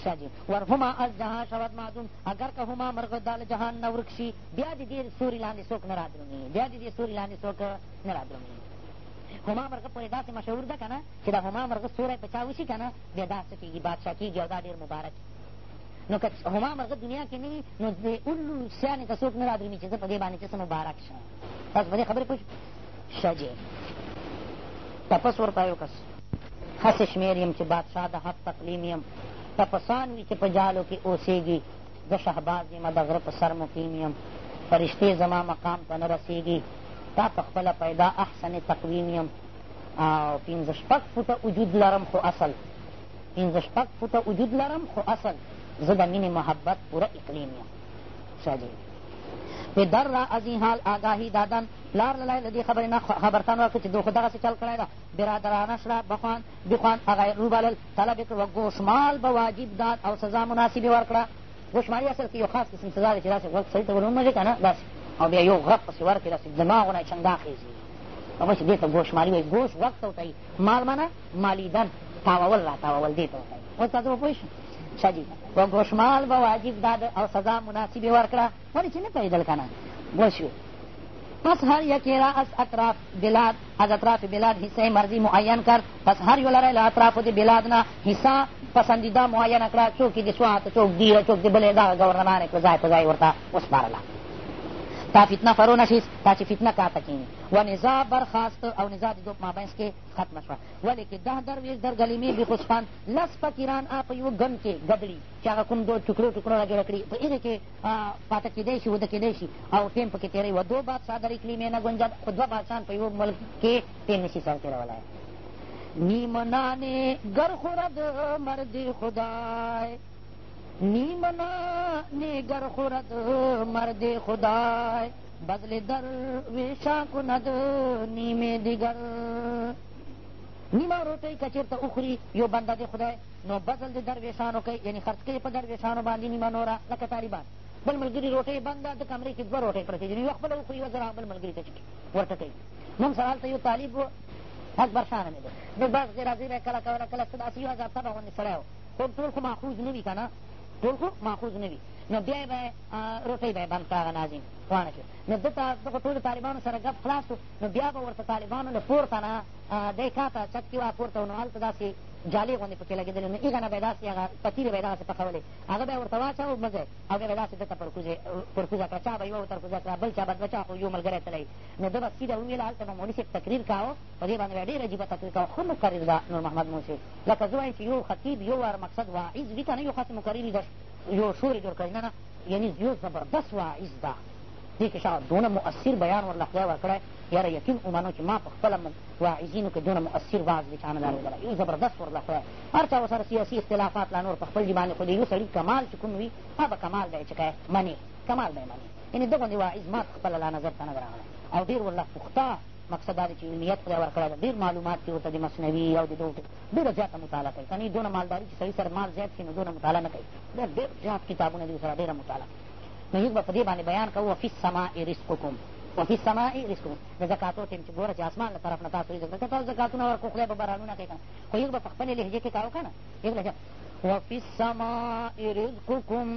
بادشاه دي ورهما از جهان شود معدوم اگر که هما مرغ دا له جهان نه ورک شي بیا د دې سوري لاندې څوک نه رادرومي بیا د دې سوري لاندې څوک نه رادرومي هما مرغه پورې داسې مشهور ده که نه چې دا هما مرغه سوری په چا وشي که نه بیا دا څه کېږي بادشاه کېږي او دا ډېر مبارک نو که هما مرغه دنیا کې نه وي نو د اولو سیانې ته څوک نه رادرومي چې زه په دې باندې چې څه مبارک شم تاسو په دې خبرې پوه شو شجې تپس ورته یو کس هسې شمېر یم چې بادشاه د حق تقلیم یم دا کسان وي چې په جالو کې اوسېږي زه شهباز یم د غره په سر مقیم یم فرشتې زما مقام ته نه رسېږي تا پخپله پیدا احسن تقویم یم او پنځه شپږ فوټه وجود لرم خو اصل پنځه شپږ فوټه وجود لرم خو اصل زه د مینې محبت پوره اقلیم یم شاجي نو در را از این حال آگاهی دادن لار للای له دې خبرې نه خبرتان راکړه چې دو خو دغسې چل کړی ده برادرانش را بخوان بخوان هغه یې روبلل طلب یې کړ و ګوشمال به واجب داد او سزا مناسبې ورکړه ګوشمالي اصل کې یو خاص قسم سزا ده چې داسې غوږ سړي ته ورونمږې که نه داسې او بیا یو غږ پسې ورکړې داسې دماغونه یې چنګا خېځي او بس دې ته ګوشمالي وایي ګوش غږ ته ورته وایي مال منه مالیدن تاوول را تاوول دې ته ورته وایي اوس تاسو به پوه شدید و ګوشمال به واجب داد او سزا مناسبې ورکړه ولې چې نه پوهېدل که نه پوه شو پس هر یکی را از اطراف بلاد از اطراف بلاد حصه مرضی معین کرد پس هر یو لره له اطرافو د بلاد نه حصه پسندیده معینه کړه څوک یې د سوات څوک دیره څوک د بلې دغه ګورنمانې کړه ځای په ځای ورته وسپارله تا فتنه فرو نشیست تا چې فتنه کاته کینی و نزا برخاست او نزا د دو په مابینځ کې ختمه شوه ولې کې ده درویش در ګلیمې بخسفان لس فقیران آ په یوه ګن کې ګډړي چې هغه کوم دو ټوکړو ټوکړو راګېړه کړي په هغې کې پاته کېدی شي وده کېدی شي او ټیم پکې تېروي و دو بادشاه در اقلیمې نه ګنجد خو دوه بادشاهان په یوه ملک کې ټیم نشي سر تېرولی نیمنانې گر خورد مرد خدای نیمنا نیگر خورد مرد خدای بذل در ویشا کند نیم دیگر نیمه روټۍ که چېرته وخوري یو بنده دی خدای نو بذل د درویشانو کوي یعنې خرڅ کوي په درویشانو باندې نیمه نوره لکه طالبان بل ملګري روټۍ بنده د کمرې کښې دوه روټۍ پرتې دي نو یو خپله وخوري یوه زره بل ملګري ته ورته کوي نن سره هلته یو طالب و اکبرشانه مې دی نو بس ځې را ځې به یې کله کوله کله څه داسې یو عذابتبه غوندې سړی و خو ټول خو ماخوذ نه وي که نه ټول خو ماخوذ نه وي نو بیا به روټۍ به یې بند کړه هغه ناظم پاڼه کښې نو دلته دغو ټولو طالبانو سره ګپ خلاص شو نو بیا به ورته طالبانو له پورته نه دی کا ته چت کښې وه پورته نو هلته داسې جالې غوندې پکې لګېدلې نو هغه نه به یې داسې هغه پتیرې به یې دغسې پخولې هغه به یې ورته واچوه مزه او بیا به یې داسې دته پرکوزه کړه چا به یوه ترکوزه کړه بل چا به دوه چا خو یو ملګری تللی نو ده به سیده وویل هلته به مولي صاحب تقریر کوه په دې باندې به یې ډېر عجیبه تقریر کوه ښه مقرر ده نور محمد موسی لکه زه وایم چې یو خطیب یو وار مقصد واعظ وي که نه یو خاص مقرر یو شور یې جوړ کړی نه نه یعنې یو زبردست واعظ ده دې کښې شا دونه مؤثر بیان ورله خدای ورکړی یاره یقین ومنو چې ما په خپله واعظینو کښې دونه مؤثر وعظ دی چا نه دارېدلی یو زبردست ورله خدای هر چا ورسره سیاسي اختلافات لا نور په خپل دي باندې خو د یو سړي کمال چې کوم وي هغه کمال دی چې که منې کمال به یې منې یعنې ده غوندې واعظ ما په خپله لا نظر ته نه راغلی او ډېر ورله پخته مقصد دا دی چې علمیت خدای ورکړی ده ډېر معلومات چې ورته د مصنوي او د دغو ډېره زیاته مطالعه کوي که نه دونه مالداري چې سړي سره مال زیات شي نو دونه مطالعه نه کوي ډېر زیات کتابونه دي ورسره ډېره مطالعه نو موږ به په دې باندې بیان کوو وفي السماء رزقکم وفي السماء رزقکم د زکاتو ټیم چې ګوره چې اسمان له طرف نه تاسو رزق درکړه تاسو زکاتونه ورکړو خدای به بارانونه کوي که نه خو یږ به په خپلې لهجې کښې کاو که نه یږ لهجه وفي السماء رزقکم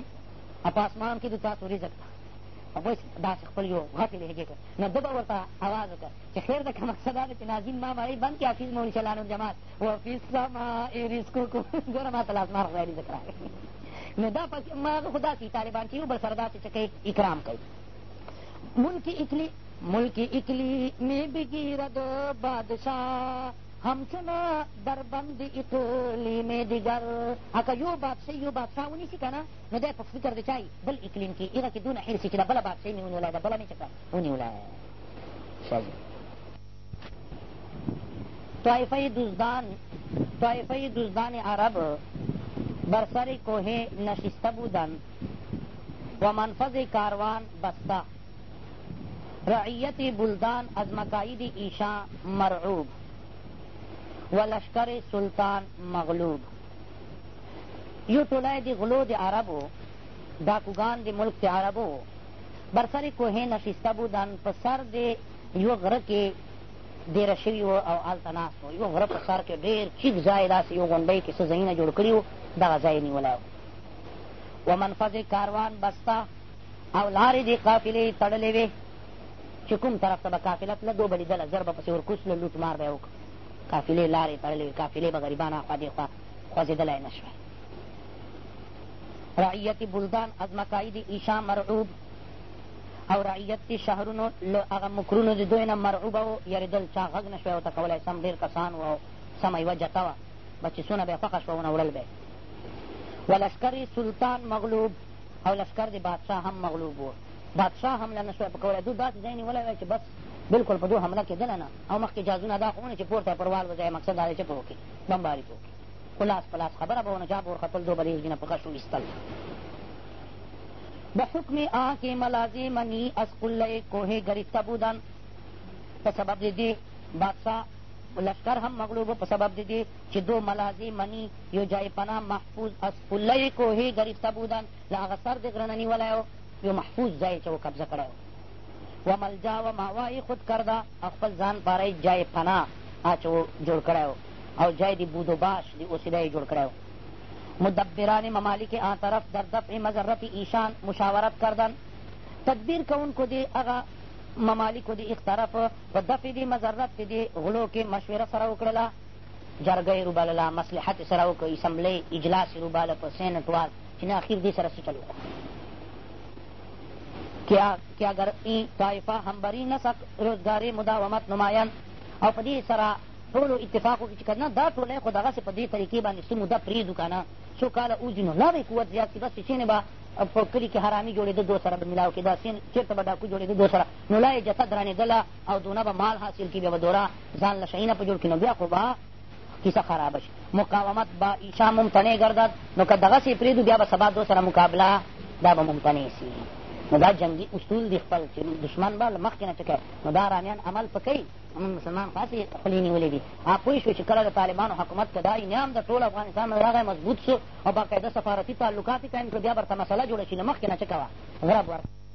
په اسمان کښې د تاسو رزق ده اوس داسې خپل یو غټې لهجې کړه نو ده به ورته اواز وکړه چې خیر ده که مقصد دا ده چې ناظرین ما مړۍ بند کړي حافظ مولي چلانو جماعت وفي السماء رزقکم ګوره ما ته له اسمان خدای رزق راغی نو دا پس ماغه خو داسې طالبان چې یو بل سره داسې څه کوي اکرام کوي ملک اکلی ملک اکلی میں بگیرد بادشاہ همچنا در بند اقلی میں دیگر اکا یو بادشاہ یو بادشاہ ونی سی کنا نو دای په فکر د چای بل اقلیم کی ایغه کی دونه حرسی چې دا بله بادشاہ می ونیولای دا بله می چکه ونیولای طایفه دوزدان طایفه دوزدان عرب بر سر کوه نشسته بودند و منفذ کاروان بسته رعیت بلدان از مکاید ایشان مرعوب و لشکر سلطان مغلوب یو ټولی د غلو د عربو ډاکوګان د ملک د عربو بر سر کوهې نشسته بودن په سر د یوه غره کې دېره شوي وو او هلته ناست وو یوه غره په سر کې ډېر چیک ځای داسې یو غونډۍ کې څه ځایونه جوړ کړي وو دغه ځای نیولی و ومنفذ کاروان بسته او لارې دې قافلې تړلې وې چې کوم طرف ته به قافله تله دو به لیدله زر به پسې ورکوس له لوټ مار به یې وکړه قافلې لارې تړلې وې قافلې به غریبان هخوا دېخوا خوځېدلی نه شوی رعیت بلدان از مقاید ایشا مرعوب او رعیت د شهرونو له هغه مکرونو د دوی نه مرعوبه و یارېدل چا غږ نه شوی ورته کولی سم ډېر کسان و او سمه یوه جته وه به چې څونه به یې خوښه شوه ونه وړل به و لشکر سلطان مغلوب او لشکر د بادشاه هم مغلوب و بادشاه حمله نه شوی په کولی دو داسې ځای نیولی وی چې بس بلکل په دو حمله کېدله نه او مخکې جازونه دا خو ونه چې پورته یې پر والوځی مقصد دا دی چې په وکړي بمباري په وکړي خو لاس په لاس خبره به ونه چا به ورختل دو به د یو ځینه په غش وویستل به حکم آه کې ملازمني از قله کوهې گریفته بودن په سبب د دې بادشاه لشکر هم مغلوب په سبب د دې چې دو ملازی منی یو جای پناه محفوظ از پلی کوهې گرفته بودن له هغه سر د غره نه نیولی و یو محفوظ ځای چې و قبضه کړی و و ملجا و ماوایې خود کرده او خپل ځان پاره جای پناه چې و جوړ کړی و او جای د بودوباش د اوسیده یې جوړ کړی و مدبران ممالک آن طرف در دفع مذرت ایشان مشاورت کردن تدبیر کونکو دې هغه ممالکو دي ایک طرف په دفې دي مذرت چې دي غلو کې مشوره سره وکړله جرګه یې روبالله مصلحت یې سره وکړ اسمبلې اجلاس یې روباله په سینټ وال چې نه اخیر دې سره څه چل وکړو که اگر این طایفه همبری نه سک روزګاري مداومت نمایان او په دې سره ټولو اتفاق وکړي چې که نه دا ټولی خو دغسې په دې طریقې باندې څه موده پرېږدو که نه څو کاله اوځي نو ناوی قوت زیات شي بس چېنې به په کلي کې حرامي جوړېده دو سره به میلاو کېده چېرته به ډاکو جوړېده دو سره نو لا یې جسد رانېدله او دونه به مال حاصل کړي بیا به دوره ځان له شعینه په جوړ کړي نو بیا خو به کیسه خرابه شي مقاومت به ایشا ممتنع ګردد نو که دغسې پرېږدو بیا به سبا دو سره مقابله دا به ممتنع شي نو دا جنګي اصول دي خپل چې دشمن به له مخکې نه چې نو دا رامیان عمل په کوي عموم مسلمان خاصې خولې نیولې دي هغه پوه شو چې کله د طالبانو حکومت که دا انعام د ټول افغانستان نه راغی مضبوط شو او باقاعده سفارتي تعلقات یې قایم کړو بیا ورته مسله جوړه شي له مخکې نه چې کوه غرب ورته